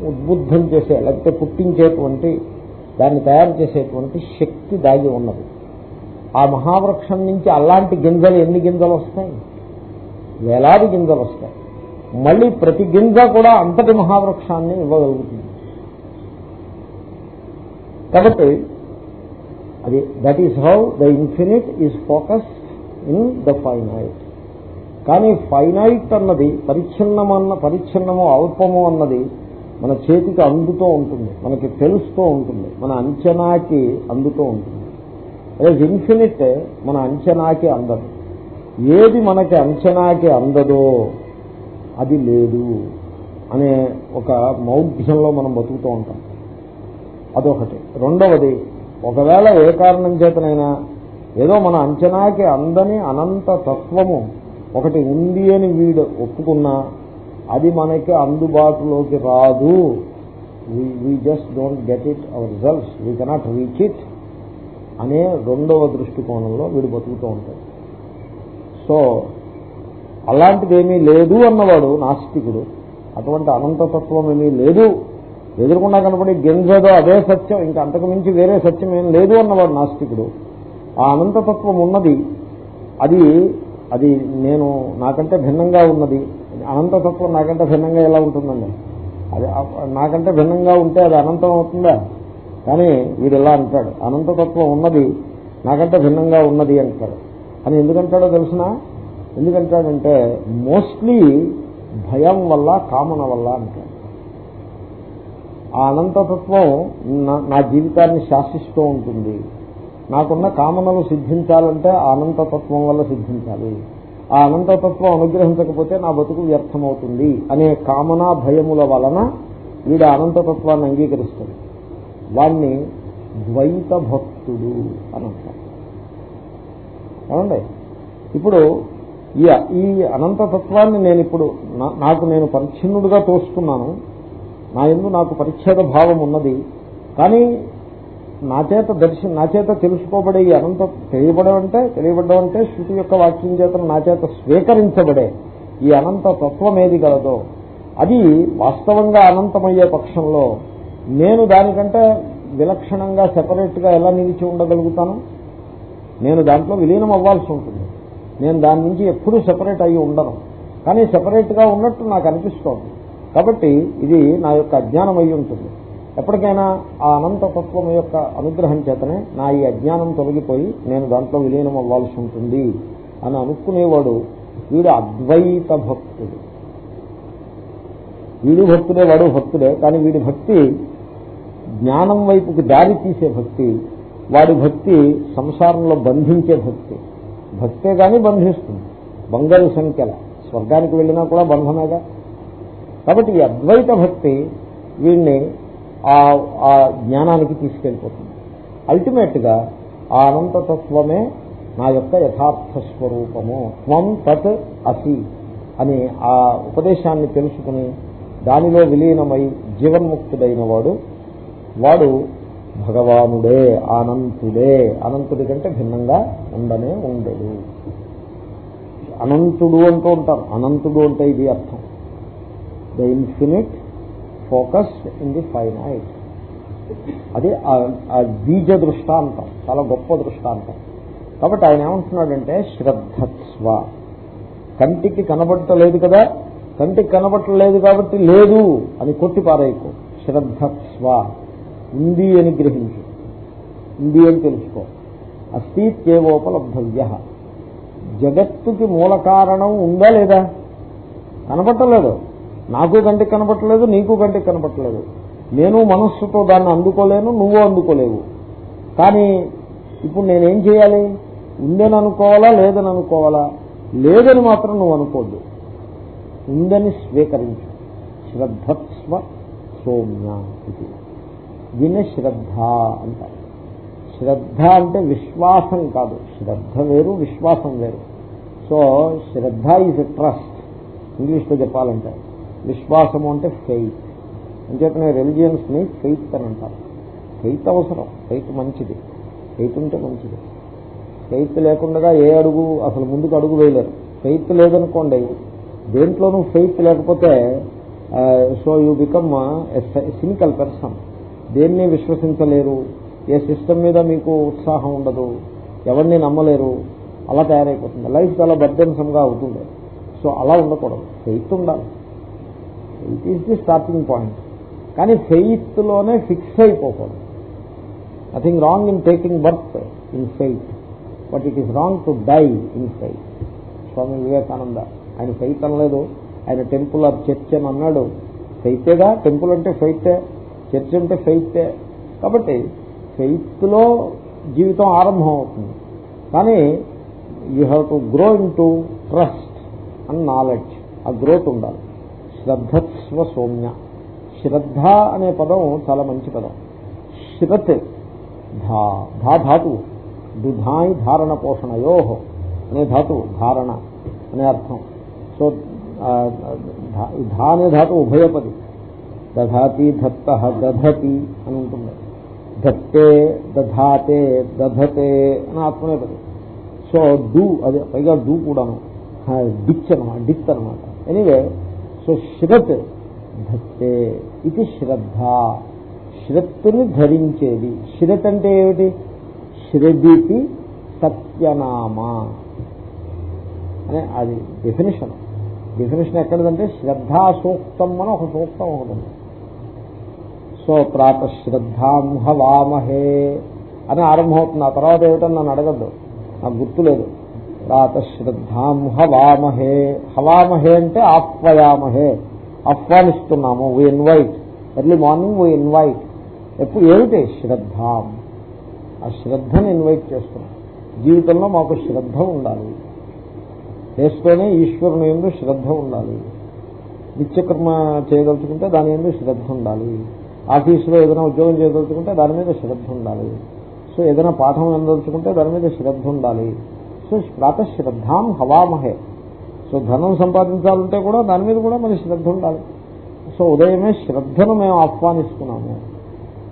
ఉద్బుద్ధం చేసే లేకపోతే పుట్టించేటువంటి దాన్ని తయారు చేసేటువంటి శక్తి దాగి ఉన్నది. ఆ మహావృక్షం నుంచి అలాంటి గింజలు ఎన్ని గింజలు వస్తాయి? వేలాది గింజలు వస్తాయి. మళ్ళీ ప్రతి గింజ కూడా అంతటి మహావృక్షాన్ని ఇవ్వగలుగుతుంది. కాబట్టి అది that is how the infinite is focus in the finite కానీ ఫైనైట్ అన్నది పరిచ్ఛిన్నమన్న పరిచ్ఛిన్నము అల్పము అన్నది మన చేతికి అందుతూ ఉంటుంది మనకి తెలుస్తూ ఉంటుంది మన అంచనాకి అందుతూ ఉంటుంది. అదే ఇన్ఫినిట్ మన అంచనాకి అందదు. ఏది మనకి అంచనాకి అందదో అది లేదు అనే ఒక మౌఢ్యంలో మనం బతుకుతూ ఉంటాం. అదొకటి. రెండవది ఒకవేళ ఏ కారణం చేతనైనా ఏదో మన అంచనాకి అందని అనంత తత్వము ఒకటి ఉంది అని వీడు ఒప్పుకున్నా అది మనకి అందుబాటులోకి రాదు. We just don't get it our results we cannot reach it అనే రెండవ దృష్టికోణంలో వీడు బతుకుతూ ఉంటాడు. సో అలాంటిదేమీ లేదు అన్నవాడు నాస్తికుడు. అటువంటి అనంతతత్వం ఏమీ లేదు. ఎదురుకుండా కనపడి గింజదో అదే సత్యం. ఇంకా అంతకు మించి వేరే సత్యం ఏం లేదు అన్నవాడు నాస్తికుడు. ఆ అనంతతత్వం ఉన్నది. అది అది నేను నాకంటే భిన్నంగా ఉన్నది. అనంతతత్వం నాకంటే భిన్నంగా ఎలా ఉంటుందండి? అది నాకంటే భిన్నంగా ఉంటే అది అనంతం అవుతుందా? కానీ వీడు ఎలా అంటాడు. అనంతతత్వం ఉన్నది నాకంటే భిన్నంగా ఉన్నది అంటాడు. అని ఎందుకంటాడో తెలిసిన? ఎందుకంటాడంటే మోస్ట్లీ భయం వల్ల కామన వల్ల అంటాడు. ఆ అనంతతత్వం నా జీవితాన్ని శాసిస్తూ ఉంటుంది. నాకున్న కామనలు సిద్ధించాలంటే ఆ అనంతతత్వం వల్ల సిద్ధించాలి. ఆ అనంతతత్వం అనుగ్రహించకపోతే నా బతుకు వ్యర్థమవుతుంది అనే కామనా భయముల వలన వీడు అనంతతత్వాన్ని అంగీకరిస్తాడు. వాణ్ణి ద్వైత భక్తుడు అని అంటారు. ఏమండి? ఇప్పుడు ఈ ఈ అనంతతత్వాన్ని నేను ఇప్పుడు నాకు నేను పరిచ్ఛిన్నుడుగా తోసుకున్నాను నా ఎందు నాకు పరిచ్ఛేద భావం ఉన్నది. కానీ నా చేత దర్శన నా చేత తెలుసుకోబడే ఈ అనంత తెలియబడం అంటే తెలియబడ్డం అంటే శృతి యొక్క వాక్యం చేత నా చేత స్వీకరించబడే ఈ అనంత తత్వం ఏది కలదో అది వాస్తవంగా అనంతమయ్యే పక్షంలో నేను దానికంటే విలక్షణంగా సెపరేట్గా ఎలా నిలిచి ఉండగలుగుతాను? నేను దాంట్లో విలీనం అవ్వాల్సి ఉంటుంది. నేను దాని నుంచి ఎప్పుడూ సెపరేట్ అయ్యి ఉండను. కానీ సెపరేట్గా ఉన్నట్టు నాకు అనిపిస్తోంది. కాబట్టి ఇది నా యొక్క అజ్ఞానం అయి ఉంటుంది. ఎప్పటికైనా ఆ అనంతతత్వం యొక్క అనుగ్రహం చేతనే నా ఈ అజ్ఞానం తొలగిపోయి నేను దాంట్లో విలీనం అవ్వాల్సి ఉంటుంది అని అనుకునేవాడు వీడు అద్వైత భక్తుడు. వీడు భక్తుడే వాడు భక్తుడే కానీ వీడి భక్తి జ్ఞానం వైపుకి దారి తీసే భక్తి వాడి భక్తి సంసారంలో బంధించే భక్తి. భక్తే కానీ బంధిస్తుంది. బంగారు సంఖ్యల. స్వర్గానికి వెళ్ళినా కూడా బంధమేగా. కాబట్టి ఈ అద్వైత భక్తి వీడిని ఆ జ్ఞానానికి తీసుకెళ్ళిపోతుంది. అల్టిమేట్గా ఆ అనంతతత్వమే నా యొక్క యథార్థ స్వరూపము. త్వం తత్ అసి అని ఆ ఉపదేశాన్ని తెలుసుకుని దానిలో విలీనమై జీవన్ముక్తుడైన వాడు వాడు భగవానుడే అనంతుడే. అనంతుడి కంటే భిన్నంగా ఉండనే ఉండడు. అనంతుడు అంటూ ఉంటారు. అనంతుడు అంటే ఇది అర్థం. The infinite focus in the finite అది ఆ బీజ దృష్టాంతం చాలా గొప్ప దృష్టాంతం. కాబట్టి ఆయన ఏమంటున్నాడంటే శ్రద్ధత్స్వ కంటికి కనబడటలేదు కదా కంటికి కనబడటలేదు కాబట్టి లేదు అని కొట్టి పారేయకు. శ్రద్ధస్వ ఉంది అని గ్రహించు. ఉంది అని తెలుసుకో. అస్థిత్యేవోపలబ్ధవ్య జగత్తుకి మూల కారణం ఉందా లేదా? కనబట్టలేదు నాకు కంటికి కనపట్టలేదు నీకు కంటికి కనపట్టలేదు నేను మనస్సుతో దాన్ని అందుకోలేను నువ్వు అందుకోలేవు. కానీ ఇప్పుడు నేనేం చేయాలి? ఉందని అనుకోవాలా లేదని అనుకోవాలా? లేదని మాత్రం నువ్వు అనుకోద్దు. ఉందని స్వీకరించు. శ్రద్ధస్వ సౌమ్య ఇది. దీన్ని శ్రద్ధ అంటారు. శ్రద్ధ అంటే విశ్వాసం కాదు. శ్రద్ధ వేరు విశ్వాసం వేరు. సో శ్రద్ధ ఈజ్ ట్రస్ట్. ఇంగ్లీష్లో చెప్పాలంటే. విశ్వాసము అంటే ఫెయిత్ అంచేతనే రిలిజియన్స్ని ఫెయిత్ అని అంటారు. ఫెయిత్ అవసరం. ఫెయిత్ మంచిది. ఫెయిత్ ఉంటే మంచిది. ఫెయిత్ లేకుండా ఏ అడుగు అసలు ముందుకు అడుగు వేయలేరు. ఫెయిత్ లేదనుకోండి దేంట్లోనూ ఫెయిత్ లేకపోతే so you become cynical person దేన్ని విశ్వసించలేరు? ఏ సిస్టమ్ మీద మీకు ఉత్సాహం ఉండదు? ఎవరిని నమ్మలేరు? అలా తయారైపోతుంది. లైఫ్ చాలా బర్డెన్సమ్గా అవుతుంది సో అలా ఉండకూడదు. ఫెయిత్ ఉండాలి. It is the starting point కానీ ఫెయిత్లోనే fix అయిపోకూడదు. Nothing wrong in taking birth in faith but it is wrong to die in faith Swami Vivekananda ఆయన ఫెయిత్ అనలేదు. ఆయన టెంపుల్ ఆర్ చర్చ్ అని అన్నాడు. ఫెయితేగా టెంపుల్ అంటే ఫెయితే చర్చ్ అంటే ఫెయితే కాబట్టి ఫెయిత్లో జీవితం ఆరంభం అవుతుంది కానీ you have to grow into trust and knowledge ఆ గ్రోత్ ఉండాలి. శ్రద్ధస్వ సౌమ్య శ్రద్ధ అనే పదం చాలా మంచి పదం. శ్రత్ ధా ధా ధాతువు దుధాయి ధారణ పోషణయో అనే ధాతువు ధారణ అనే అర్థం. సో ధా అనే ధాతువు ఉభయపది. దధాతి దత్త దధతి అని ఉంటుంది. దత్తే దధాతే దధతే అని ఆత్మనేపది సో డూ అదే పైగా డూ కూడాను. డిచ్ అనమాట డిత్ అనమాట ఎనీవే సో శ్రత్ ధత్తే ఇది శ్రద్ధ శ్రత్తుని ధరించేది శ్రత్ అంటే ఏమిటి? శ్రదికి సత్యనామ అనే అది డెఫినేషన్ డెఫినేషన్ ఎక్కడదంటే శ్రద్ధా సూక్తం అని ఒక సూక్తం ఒకటి సో ప్రాతశ్రద్ధాం హవామహే అని ఆరంభమవుతుంది. ఆ తర్వాత ఏమిటని నన్ను అడగద్దు. నాకు గుర్తులేదు ప్రాతశ్రద్ధాం హవామహే. హవామహే అంటే ఆహ్వయామహే ఆహ్వానిస్తున్నాము we invite early morning we invite ఎప్పుడు ఏమిటి? శ్రద్ధాం. ఆ శ్రద్ధను ఇన్వైట్ చేస్తున్నాం. జీవితంలో మాకు శ్రద్ధ ఉండాలి. వేసుకొని ఈశ్వరుని ఎందు శ్రద్ధ ఉండాలి. నిత్యకర్మ చేయదలుచుకుంటే దాని ఎందు శ్రద్ధ ఉండాలి. ఆఫీసులో ఏదైనా ఉద్యోగం చేయదలుచుకుంటే దాని మీద శ్రద్ధ ఉండాలి. సో ఏదైనా పాఠం ఎందలుచుకుంటే దాని మీద శ్రద్ధ ఉండాలి. సో ప్రాతశ్రద్ధాం హవామహే. సో ధనం సంపాదించాలంటే కూడా దాని మీద కూడా మన శ్రద్ధ ఉండాలి. సో ఉదయమే శ్రద్ధను మేము ఆహ్వానిస్తున్నాము.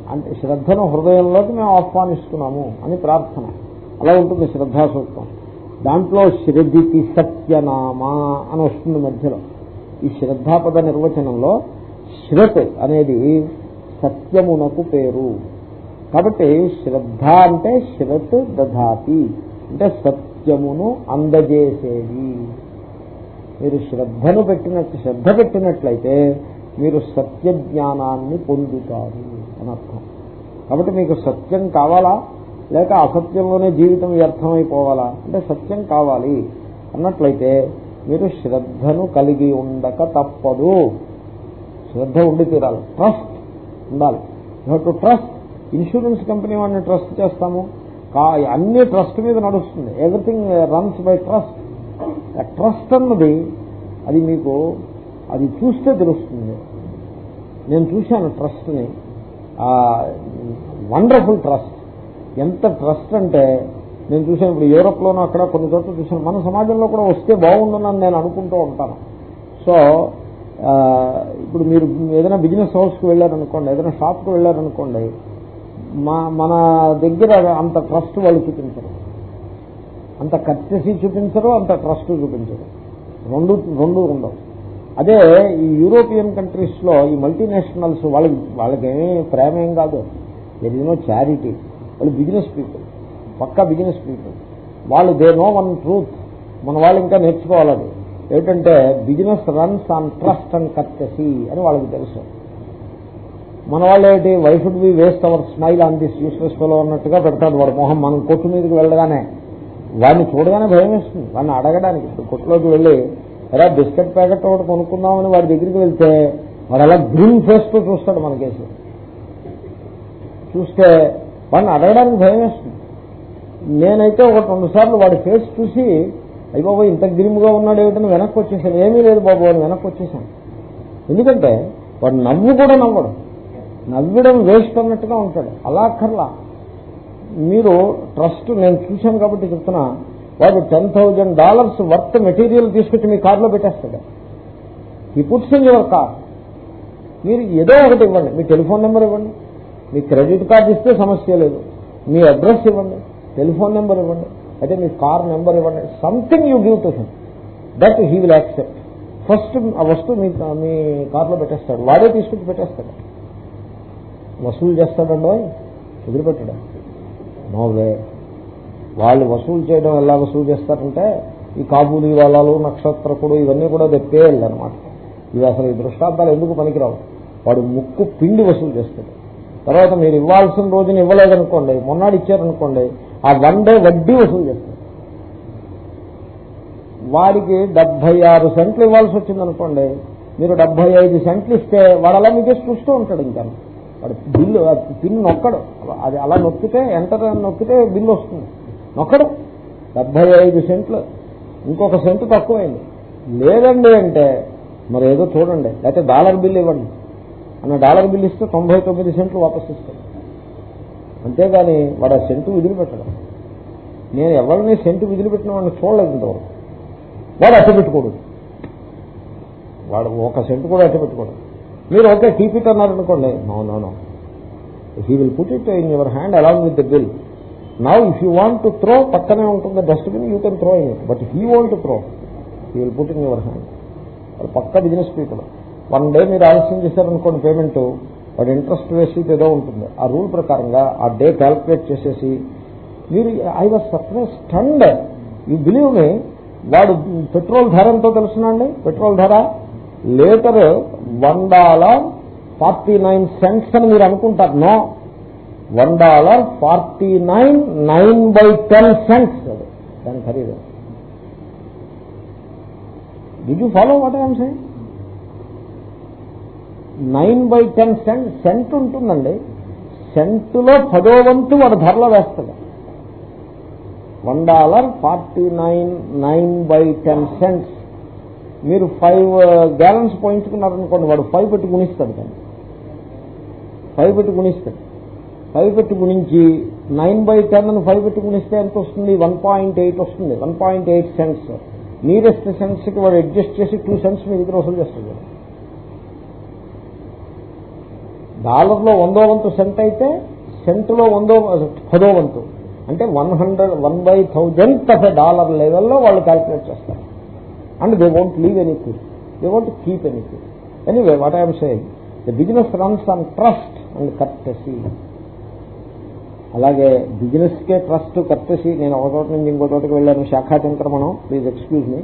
అంటే శ్రద్ధను హృదయంలోకి మేము ఆహ్వానిస్తున్నాము అని ప్రార్థన. అలా ఉంటుంది శ్రద్ధాసూక్తం దాంట్లో శ్రద్ధితి సత్యనామా అని వస్తుంది మధ్యలో. ఈ శ్రద్ధాపద నిర్వచనంలో శ్రత్ అనేది సత్యమునకు పేరు. కాబట్టి శ్రద్ధ అంటే శ్రత్ దధాతి. అంటే సత్యమును అందజేసేది. మీరు శ్రద్ధను పెట్టినట్టు శ్రద్ధ పెట్టినట్లయితే మీరు సత్య జ్ఞానాన్ని పొందుతారు అని అర్థం. కాబట్టి మీకు సత్యం కావాలా? లేక అసత్యంలోనే జీవితం వ్యర్థమైపోవాలా? అంటే సత్యం కావాలి అన్నట్లయితే మీరు శ్రద్ధను కలిగి ఉండక తప్పదు. శ్రద్ధ ఉండి తీరాలి. ట్రస్ట్ ఉండాలి. To trust. ఇన్సూరెన్స్ కంపెనీ వాడిని ట్రస్ట్ చేస్తాము. అన్ని ట్రస్ట్ మీద నడుస్తుంది. Everything runs by trust trust అన్నది అది మీకు అది చూస్తే తెలుస్తుంది. నేను చూశాను ట్రస్ట్ని వండర్ఫుల్ ట్రస్ట్ ఎంత ట్రస్ట్ అంటే నేను చూసాను ఇప్పుడు యూరోప్లోనూ అక్కడ కొన్ని చోట్ల చూసాను మన సమాజంలో కూడా వస్తే బాగుంటుందని నేను అనుకుంటూ ఉంటాను. సో ఇప్పుడు మీరు ఏదైనా బిజినెస్ హౌస్కి వెళ్ళారనుకోండి ఏదైనా షాప్కి వెళ్ళారనుకోండి మన దగ్గర అంత ట్రస్ట్ వాళ్ళు చూపించరు. అంత కర్టెసీ చూపించరు అంత ట్రస్ట్ చూపించరు. రెండు రెండు ఉండవు. అదే ఈ యూరోపియన్ కంట్రీస్లో ఈ మల్టీనేషనల్స్ వాళ్ళకి వాళ్ళకేమీ ప్రేమ ఏం కాదు. ఏదైనా చారిటీ వాళ్ళు బిజినెస్ పీపుల్ పక్కా బిజినెస్ పీపుల్ వాళ్ళు దే నో వన్ ట్రూత్ మన వాళ్ళు ఇంకా నేర్చుకోవాలి. ఏంటంటే business runs on trust and courtesy అని వాళ్ళకి తెలుసు. మన వాళ్ళు ఏంటి why should be waste our smile on this useless fellow అన్నట్టుగా పెడతాడు వాడు మొహం. మనం కొట్టు మీదకి వెళ్ళగానే వాడిని చూడగానే భయం వేస్తుంది. వాడిని అడగడానికి ఇప్పుడు కొట్టులోకి వెళ్ళి ఎలా బిస్కెట్ ప్యాకెట్ ఒకటి కొనుక్కుందామని వాడి దగ్గరికి వెళ్తే వాడు అలా గ్రీన్ ఫేస్ చూస్తాడు మనకేసి చూస్తే వాడిని అడగడానికి భయం వేస్తుంది. నేనైతే ఒక రెండు సార్లు వాడి ఫేస్ చూసి అయ్యి బాబు ఇంత గ్రిమ్గా ఉన్నాడు ఏమిటని వెనక్కి వచ్చేసాను. ఏమీ లేదు బాబు. అని వెనక్కి వచ్చేసాను. ఎందుకంటే వాడు నవ్వు కూడా నవ్వడు. నవ్వడం వేస్ట్ అన్నట్టుగా ఉంటాడు. అలా అక్కర్లా. మీరు ట్రస్ట్ నేను చూశాను కాబట్టి చెప్తున్నా వాడు ten thousand dollars worth material తీసుకొచ్చి మీ కార్లో పెట్టేస్తాడు. ఈ పుట్స్ ఇన్ యువర్ కార్ మీరు ఏదో ఒకటి ఇవ్వండి. మీ టెలిఫోన్ నెంబర్ ఇవ్వండి. మీ క్రెడిట్ కార్డు ఇస్తే సమస్య లేదు. మీ అడ్రస్ ఇవ్వండి. టెలిఫోన్ నెంబర్ ఇవ్వండి. అయితే మీ కార్ నెంబర్ ఇవ్వండి. Something you give to him that he will accept first ఆ వస్తువు మీ మీ కార్లో పెట్టేస్తాడు. వాడే తీసుకొచ్చి పెట్టేస్తాడు. వసూలు చేస్తాడండో వదిలిపెట్టడం? నోవే వాళ్ళు వసూలు చేయడం ఎలా వసూలు చేస్తారంటే ఈ కాబూలి వాళ్ళలు నక్షత్రకుడు ఇవన్నీ కూడా తెప్పేయాలి అనమాట ఇవి అసలు ఈ దృష్టాంతాలు ఎందుకు పనికిరావు? వాడు ముక్కు పిండి వసూలు చేస్తాడు. తర్వాత మీరు ఇవ్వాల్సిన రోజున ఇవ్వలేదనుకోండి మొన్నాడు ఇచ్చారనుకోండి ఆ వన్ డే వడ్డీ వసూలు చేస్తాడు. వాడికి డెబ్బై ఆరు సెంట్లు ఇవ్వాల్సి వచ్చిందనుకోండి మీరు డెబ్బై ఐదు సెంట్లు ఇస్తే వాడు అలా మీకు చూస్తూ ఉంటాడు ఇంకా వాడు బిల్లు పిన్ నొక్కడు. అది అలా నొక్కితే ఎంటర్ నొక్కితే బిల్లు వస్తుంది. నొక్కడు. డెబ్బై ఐదు సెంట్లు. ఇంకొక సెంటు తక్కువైంది. లేదండి అంటే మరి ఏదో చూడండి. లేకపోతే డాలర్ బిల్ ఇవ్వండి. అన్న డాలర్ బిల్ ఇస్తే తొంభై తొమ్మిది సెంట్లు వాపస్ ఇస్తాడు. అంతేగాని వాడు ఆ సెంటు విదిలిపెట్టడం. నేను ఎవరిని సెంటు విదిలిపెట్టిన వాడిని చూడలేదు ఇంతవరకు. వాడు అట్టపెట్టుకోడు వాడు ఒక సెంటు కూడా అట్టపెట్టుకోడు మీరు ఓకే టీపీట్ అన్నారనుకోండి no no no he will put it in your hand along with the bill now if you want to throw పక్కనే ఉంటుంది dustbin you can throw in it but he want to throw he will put in your hand వాడు పక్క business people one day మీరు ఆలస్యం చేశారనుకోండి payment వాడు interest వేసి ఏదో ఉంటుంది. ఆ రూల్ ప్రకారంగా ఆ డే క్యాల్కులేట్ చేసేసి మీరు I was surprise stunned you believe me వాడు పెట్రోల్ ధర ఎంతో తెలుసునండి పెట్రోల్ ధర litre one dollar forty nine cents అని మీరు అనుకుంటారు. No one dollar forty nine nine by ten cents అది దాని ఖరీదు. Did you follow what I'm say nine by ten cent cent ఉంటుందండి. సెంటులో పదో వంతు వాడు ధరలో వేస్తాడు. One dollar forty nine nine by ten cents మీరు ఫైవ్ బ్యాలెన్స్ uh, పోయించుకున్నారనుకోండి వాడు ఫైవ్ పెట్టి గుణిస్తాడు కానీ ఫైవ్ పెట్టి గుణిస్తాడు. ఫైవ్ పెట్టి గుణించి నైన్ బై టెన్ అని ఫైవ్ పెట్టి గుణిస్తే ఎంత వస్తుంది? వన్ పాయింట్ ఎయిట్ వస్తుంది. One point eight cents nearest సెన్స్కి కి వాడు అడ్జస్ట్ చేసి టూ సెన్స్ మీ దగ్గర వసూలు చేస్తుంది డాలర్లో వందో వంతు సెంట్ అయితే సెంట్లో వందో పదో వంతు. అంటే one hundred one by thousand of dollar లెవెల్లో వాళ్ళు క్యాల్కులేట్ చేస్తారు. And they won't leave anything they won't keep anything anyway what I'm saying the business runs on trust and courtesy అలాగే బిజినెస్ కే ట్రస్ట్ కర్టసీ నేను ఒక చోట నుంచి ఇంకో చోటకి వెళ్ళాను శాఖా చంక్రమణం ప్లీజ్ ఎక్స్క్యూజ్ మీ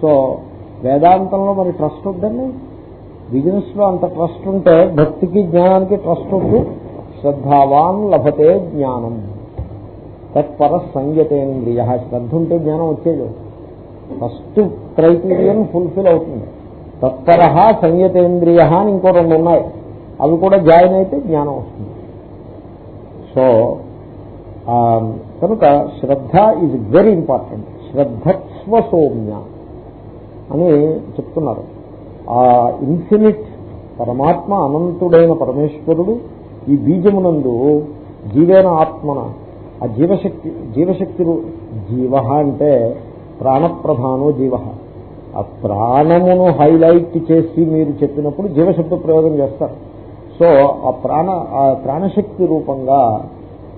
సో వేదాంతంలో మరి ట్రస్ట్ వద్దండి బిజినెస్లో అంత ట్రస్ట్ ఉంటే భక్తికి జ్ఞానానికి ట్రస్ట్ ఉంది శ్రద్ధావాన్ లభతే జ్ఞానం. తత్పర సంయతేంద్రియ శ్రద్ధ ఉంటే జ్ఞానం వచ్చేది. ఫస్ట్ క్రైటీరియన్ ఫుల్ఫిల్ అవుతుంది. తత్పర సంయతేంద్రియ అని ఇంకో రెండు ఉన్నాయి. అవి కూడా జాయిన్ అయితే జ్ఞానం వస్తుంది. సో కనుక శ్రద్ధ ఈజ్ వెరీ ఇంపార్టెంట్. శ్రద్ధస్వ సౌమ్య అని చెప్తున్నారు. ఆ ఇన్ఫినిట్ పరమాత్మ అనంతుడైన పరమేశ్వరుడు ఈ బీజమునందు జీవైన ఆత్మన ఆ జీవశక్తి జీవశక్తి జీవ అంటే ప్రాణప్రధానో జీవ. ఆ ప్రాణమును హైలైట్ చేసి మీరు చెప్పినప్పుడు జీవశబ్ద ప్రయోగం చేస్తారు. సో ఆ ప్రాణ ఆ ప్రాణశక్తి రూపంగా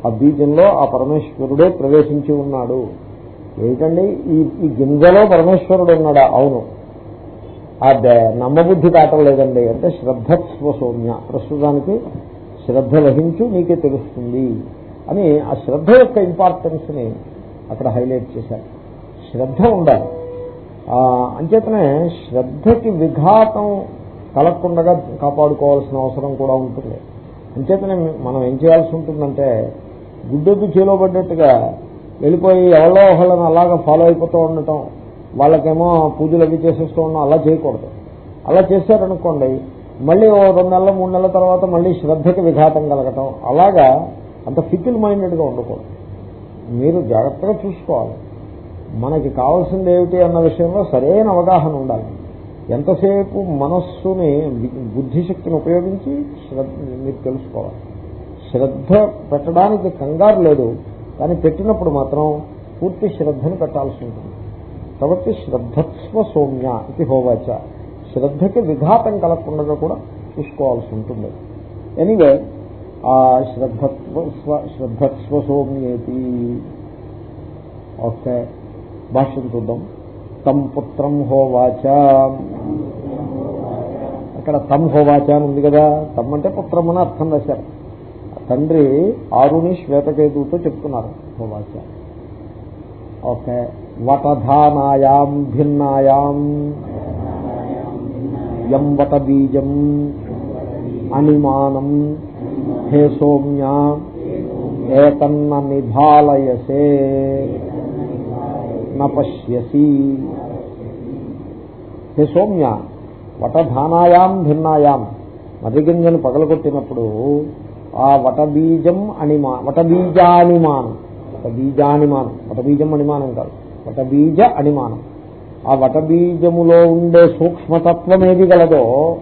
ఆ బీజంలో ఆ పరమేశ్వరుడే ప్రవేశించి ఉన్నాడు. ఏంటండి ఈ ఈ గింజలో పరమేశ్వరుడు ఉన్నాడా? అవును. అదే నమ్మబుద్ధి కాటం లేదండి. అంటే శ్రద్ధస్వ సౌమ్య ప్రస్తుతానికి శ్రద్ధ వహించు నీకే తెలుస్తుంది అని ఆ శ్రద్ధ యొక్క ఇంపార్టెన్స్ని అక్కడ హైలైట్ చేశారు. శ్రద్ధ ఉండాలి. అంచేతనే శ్రద్ధకి విఘాతం కలగకుండా కాపాడుకోవాల్సిన అవసరం కూడా ఉంటుంది. అంచేతనే మనం ఏం చేయాల్సి ఉంటుందంటే గుడ్డెద్దు చేలో పడ్డట్టుగా వెళ్ళిపోయి ఎవరో ఒకళ్ళని అలాగా ఫాలో అయిపోతూ ఉండటం వాళ్ళకేమో పూజలు అవి చేసేస్తూ ఉండడం అలా చేయకూడదు. అలా చేశారనుకోండి మళ్ళీ ఓ రెండు నెలల మూడు నెలల తర్వాత మళ్ళీ శ్రద్ధకి విఘాతం కలగటం అలాగా అంత ఫికిల్ మైండెడ్గా ఉండకూడదు. మీరు జాగ్రత్తగా చూసుకోవాలి. మనకి కావాల్సింది ఏమిటి అన్న విషయంలో సరైన అవగాహన ఉండాలి. ఎంతసేపు మనస్సుని బుద్ధిశక్తిని ఉపయోగించి శ్రద్ధ మీరు తెలుసుకోవాలి. శ్రద్ధ పెట్టడానికి కంగారు లేదు కానీ పెట్టినప్పుడు మాత్రం పూర్తి శ్రద్ధని పెట్టాల్సి ఉంటుంది. కాబట్టి శ్రద్ధస్వ సౌమ్య ఇది హోవాచ. శ్రద్ధకి విఘాతం కలగకుండా కూడా చూసుకోవాల్సి ఉంటుంది. ఎనివే ఆ శ్రద్ధత్వ శ్రద్ధస్వ సౌమ్యేతి. ఓకే. భాష్యం చూద్దాం. తం పుత్రం హోవాచ. అక్కడ తమ్ హోవాచ అని ఉంది కదా. తమ్ అంటే పుత్రం అని అర్థం రాశారు. తండ్రి ఆరుని శ్వేతకేతుతో చెప్తున్నారు హోవాచ. ఓకే. వటధానాయాం భిన్నాయాం యం వట బీజం అనిమానం హే సౌమ్య ఏతన్న నిభాలయసే. నశ్యసి హే సౌమ్య వటధానాయాం భిన్నాయాం. మర్రిగింజను పగలగొట్టినప్పుడు ఆ వటబీజం అనిమా వటబీజానిమానం. వటబీజానిమానం. వటబీజం అనిమానం కాదు. వటబీజ అనిమానం. ఆ వటబీజములో ఉండే సూక్ష్మతత్వం ఏది గలదో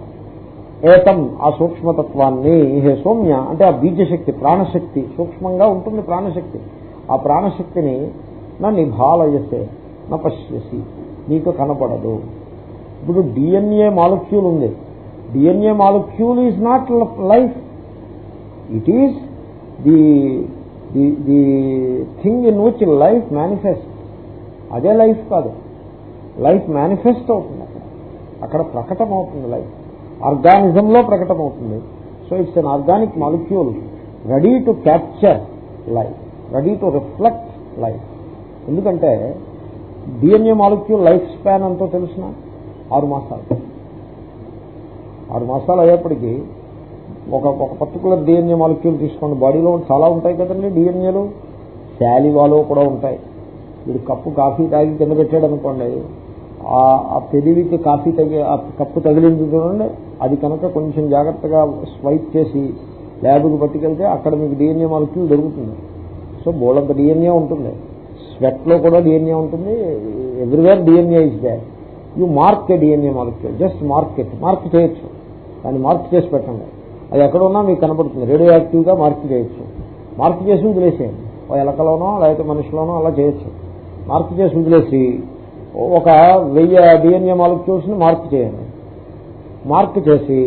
ఏతం ఆ సూక్ష్మతత్వాన్ని హే సౌమ్య అంటే ఆ బీజశక్తి ప్రాణశక్తి సూక్ష్మంగా ఉంటుంది ప్రాణశక్తి. ఆ ప్రాణశక్తిని నా నిభాలయసే నా పశ్యసి నీకు కనపడదు. ఇప్పుడు డిఎన్ఏ మాలిక్యూల్ ఉంది. DNA molecule is not life it is the the the thing in which life manifest అదే లైఫ్ కాదు. లైఫ్ మేనిఫెస్ట్ అవుతుంది అక్కడ. అక్కడ ప్రకటమవుతుంది లైఫ్ ఆర్గానిజంలో ప్రకటమవుతుంది. So it's an organic molecule ready to capture life ready to reflect life ఎందుకంటే DNA molecule life span అంతా తెలిసిన ఆరు మాసాలు. ఆరు మాసాలు అయ్యేప్పటికీ ఒక ఒక పర్టికులర్ డిఎన్ఏ మాలిక్యూల్ తీసుకోండి. బాడీలో చాలా ఉంటాయి కదండి డిఎన్ఏలు శాలివాలో కూడా ఉంటాయి. వీడు కప్పు కాఫీ తాగి కింద పెట్టాడు అనుకోండి ఆ పెదివికి కాఫీ తగి ఆ కప్పు తగిలింది చూడండి అది కనుక కొంచెం జాగ్రత్తగా స్వైప్ చేసి ల్యాబ్కి పట్టుకెళ్తే అక్కడ మీకు డిఎన్ఏ మాలిక్యూల్ దొరుకుతుంది. సో బోళ్ళంత డిఎన్ఏ ఉంటుంది. స్వెట్లో కూడా డిఎన్ఏ ఉంటుంది. Everywhere DNA is there you mark DNA molecule just mark it mark చేయొచ్చు. దాన్ని మార్క్ చేసి పెట్టండి. అది ఎక్కడున్నా మీకు కనపడుతుంది. రేడియో యాక్టివ్గా మార్క్ చేయొచ్చు. మార్క్ చేసి వదిలేసేయండి. ఓ ఎలకలోనో లేకపోతే మనిషిలోనో అలా చేయొచ్చు. మార్క్ చేసి వదిలేసి ఒక వెయ్యి డిఎన్ఏ మాలిక్యూల్స్ని మార్క్ చేయండి. మార్క్ చేసి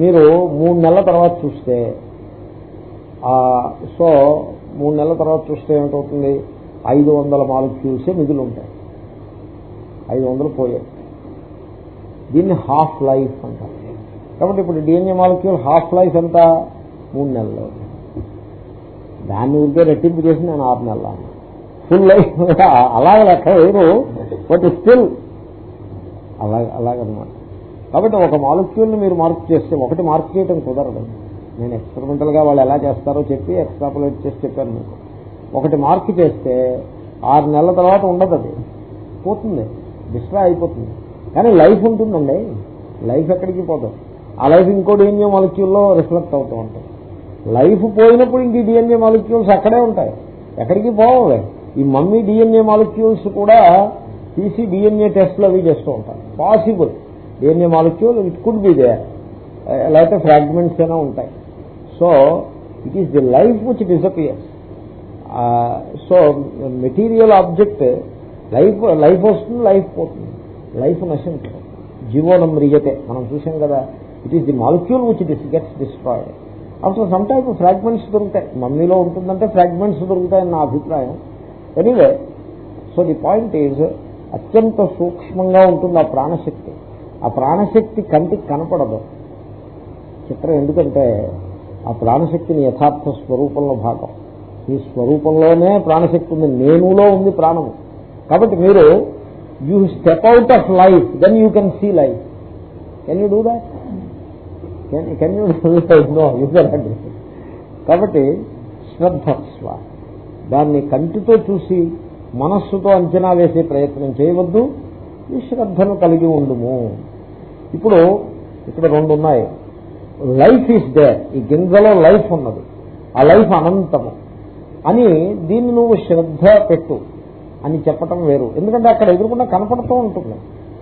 మీరు మూడు నెలల తర్వాత చూస్తే సో మూడు నెలల తర్వాత చూస్తే ఏమిటవుతుంది? ఐదు వందల మాలిక్యూల్సే మిగిలి ఉంటాయి ఐదు వందలు పోయాయి. దీన్ని హాఫ్ లైఫ్ అంటారు. కాబట్టి ఇప్పుడు డిఎన్ఏ మాలిక్యూల్ హాఫ్ లైఫ్ ఎంత? మూడు నెలలు. దాన్ని ఉంటే రెట్టింపు చేసి నేను ఆరు నెలలు ఫుల్ లైఫ్ అలాగ లెక్క వేరు బట్ స్టిల్ అలా అలాగనమాట. కాబట్టి ఒక మాలిక్యూల్ని మీరు మార్క్ చేస్తే ఒకటి మార్క్ చేయటం కుదరదు. నేను ఎక్స్పెరిమెంటల్గా వాళ్ళు ఎలా చేస్తారో చెప్పి ఎక్స్ట్రాపులేట్ చేసి చెప్పాను మీకు. ఒకటి మార్క్ చేస్తే ఆరు నెలల తర్వాత ఉండదు అది. పోతుంది. డిస్ట్రా అయిపోతుంది. కానీ లైఫ్ ఉంటుందండి. లైఫ్ ఎక్కడికి పోతుంది ఆ లైఫ్ ఇంకో డిఎన్ఏ మాలిక్యూల్లో రిఫ్లెక్ట్ అవుతూ ఉంటుంది. లైఫ్ పోయినప్పుడు ఇంక డిఎన్ఏ మాలిక్యూల్స్ అక్కడే ఉంటాయి. ఎక్కడికి పోవాలి? ఈ మమ్మీ డిఎన్ఏ మాలిక్యూల్స్ కూడా తీసి డిఎన్ఏ టెస్ట్లు అవి చేస్తూ ఉంటారు possible. DNA molecule it could be there లేకపోతే ఫ్రాగ్మెంట్స్ అయినా ఉంటాయి. So it is the life which disappears so material object life life వస్తుంది లైఫ్ పోతుంది. లైఫ్ నశించదు. జీవోనం మ్రియతే మనం చూసాం కదా it is the molecule which this gets destroyed after some type fragments దొరుకుతాయి. మమ్మీలో ఉంటుందంటే ఫ్రాగ్మెంట్స్ దొరుకుతాయని నా అభిప్రాయం. Anyway so the point is అత్యంత సూక్ష్మంగా ఉంటుంది ఆ ప్రాణశక్తి. ఆ ప్రాణశక్తి కంటికి కనపడదు. చిత్రం ఎందుకంటే ఆ ప్రాణశక్తిని యథార్థ స్వరూపంలో భాగం. ఈ స్వరూపంలోనే ప్రాణశక్తి ఉంది. నేనులో ఉంది ప్రాణము కాబట్టి మీరు you step out of life then you can see life can you do that can you know you కాబట్టి శ్రద్ధస్వ దాన్ని కంటితో చూసి మనస్సుతో అంచనా వేసే ప్రయత్నం చేయవద్దు. ఈ శ్రద్ధను కలిగి ఉండుము. ఇప్పుడు ఇక్కడ రెండు ఉన్నాయి. లైఫ్ ఈస్ దే ఈ గింజలో లైఫ్ ఉన్నది. ఆ లైఫ్ అనంతము. అని దీన్ని నువ్వు శ్రద్ధ పెట్టు అని చెప్పటం వేరు. ఎందుకంటే అక్కడ ఎదురుకుండా కనపడుతూ ఉంటుంది.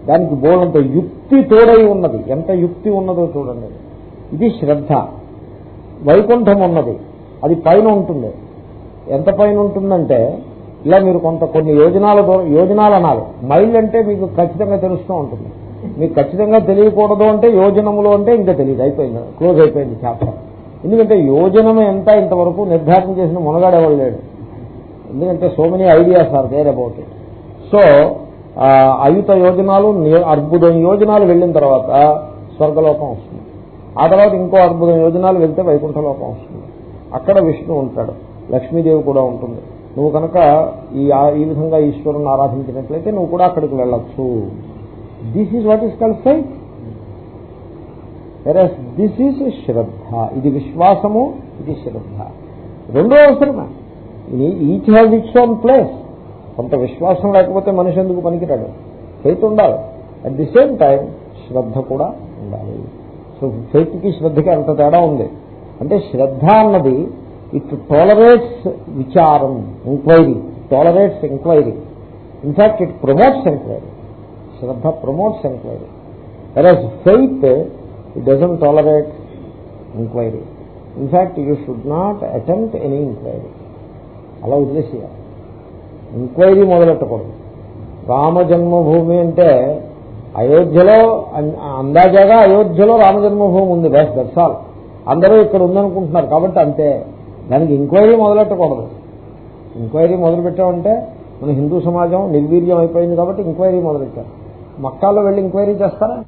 దానికి బోలంత యుక్తి తోడై ఉన్నది. ఎంత యుక్తి ఉన్నదో చూడండి. ఇది శ్రద్ధ. వైకుంఠం ఉన్నది. అది పైన ఉంటుంది. ఎంత పైన ఉంటుందంటే ఇలా మీరు కొంత కొన్ని యోజనాల దూరం యోజనాలు అనాలి. మైల్ అంటే మీకు ఖచ్చితంగా తెలుస్తూ ఉంటుంది. మీకు ఖచ్చితంగా తెలియకూడదు అంటే యోజనములు అంటే ఇంకా తెలియదు. అయిపోయింది. క్లోజ్ అయిపోయింది చాప్టర్. ఎందుకంటే యోజనం ఎంత ఇంతవరకు నిర్ధారణ చేసిన మునగాడేవాళ్ళు లేడు. ఎందుకంటే so many ideas are there about it so అయుత యోజనాలు అద్భుతం యోజనాలు వెళ్ళిన తర్వాత స్వర్గలోకం వస్తుంది. ఆ తర్వాత ఇంకో అద్భుతం యోజనాలు వెళ్తే వైకుంఠలోకం వస్తుంది. అక్కడ విష్ణు ఉంటాడు. లక్ష్మీదేవి కూడా ఉంటుంది. నువ్వు కనుక ఈ ఈ విధంగా ఈశ్వరుని ఆరాధించినట్లయితే నువ్వు కూడా అక్కడికి వెళ్ళొచ్చు. This is what is called sight versus this is శ్రద్ధ ఇది విశ్వాసము ఇది శ్రద్ధ రెండో అవసరమే? Each has its own place కొంత విశ్వాసం లేకపోతే మనిషి ఎందుకు పనికిరాడు? ఫెయిత్ ఉండాలి. అట్ ది సేమ్ టైం శ్రద్ధ కూడా ఉండాలి. సో ఫెయిత్కి శ్రద్ధకి అంత తేడా ఉంది. అంటే శ్రద్ధ అన్నది ఇట్ టాలరేట్స్ విచారం enquiry tolerates enquiry in fact it promotes enquiry Shraddha promotes enquiry versus faith it doesn't tolerate enquiry in fact you should not attempt any enquiry అలా వదిలేసేయాలి. ఎంక్వైరీ మొదలెట్టకూడదు. రామజన్మభూమి అంటే అయోధ్యలో అందాజాగా అయోధ్యలో రామజన్మభూమి ఉంది. బస్ దర్శాలు అందరూ ఇక్కడ ఉందనుకుంటున్నారు. కాబట్టి అంతే. దానికి ఎంక్వైరీ మొదలెట్టకూడదు. ఎంక్వైరీ మొదలుపెట్టామంటే మన హిందూ సమాజం నిర్వీర్యం అయిపోయింది కాబట్టి ఎంక్వైరీ మొదలెట్టారు. మక్కాల్లో వెళ్ళి ఎంక్వైరీ చేస్తారా?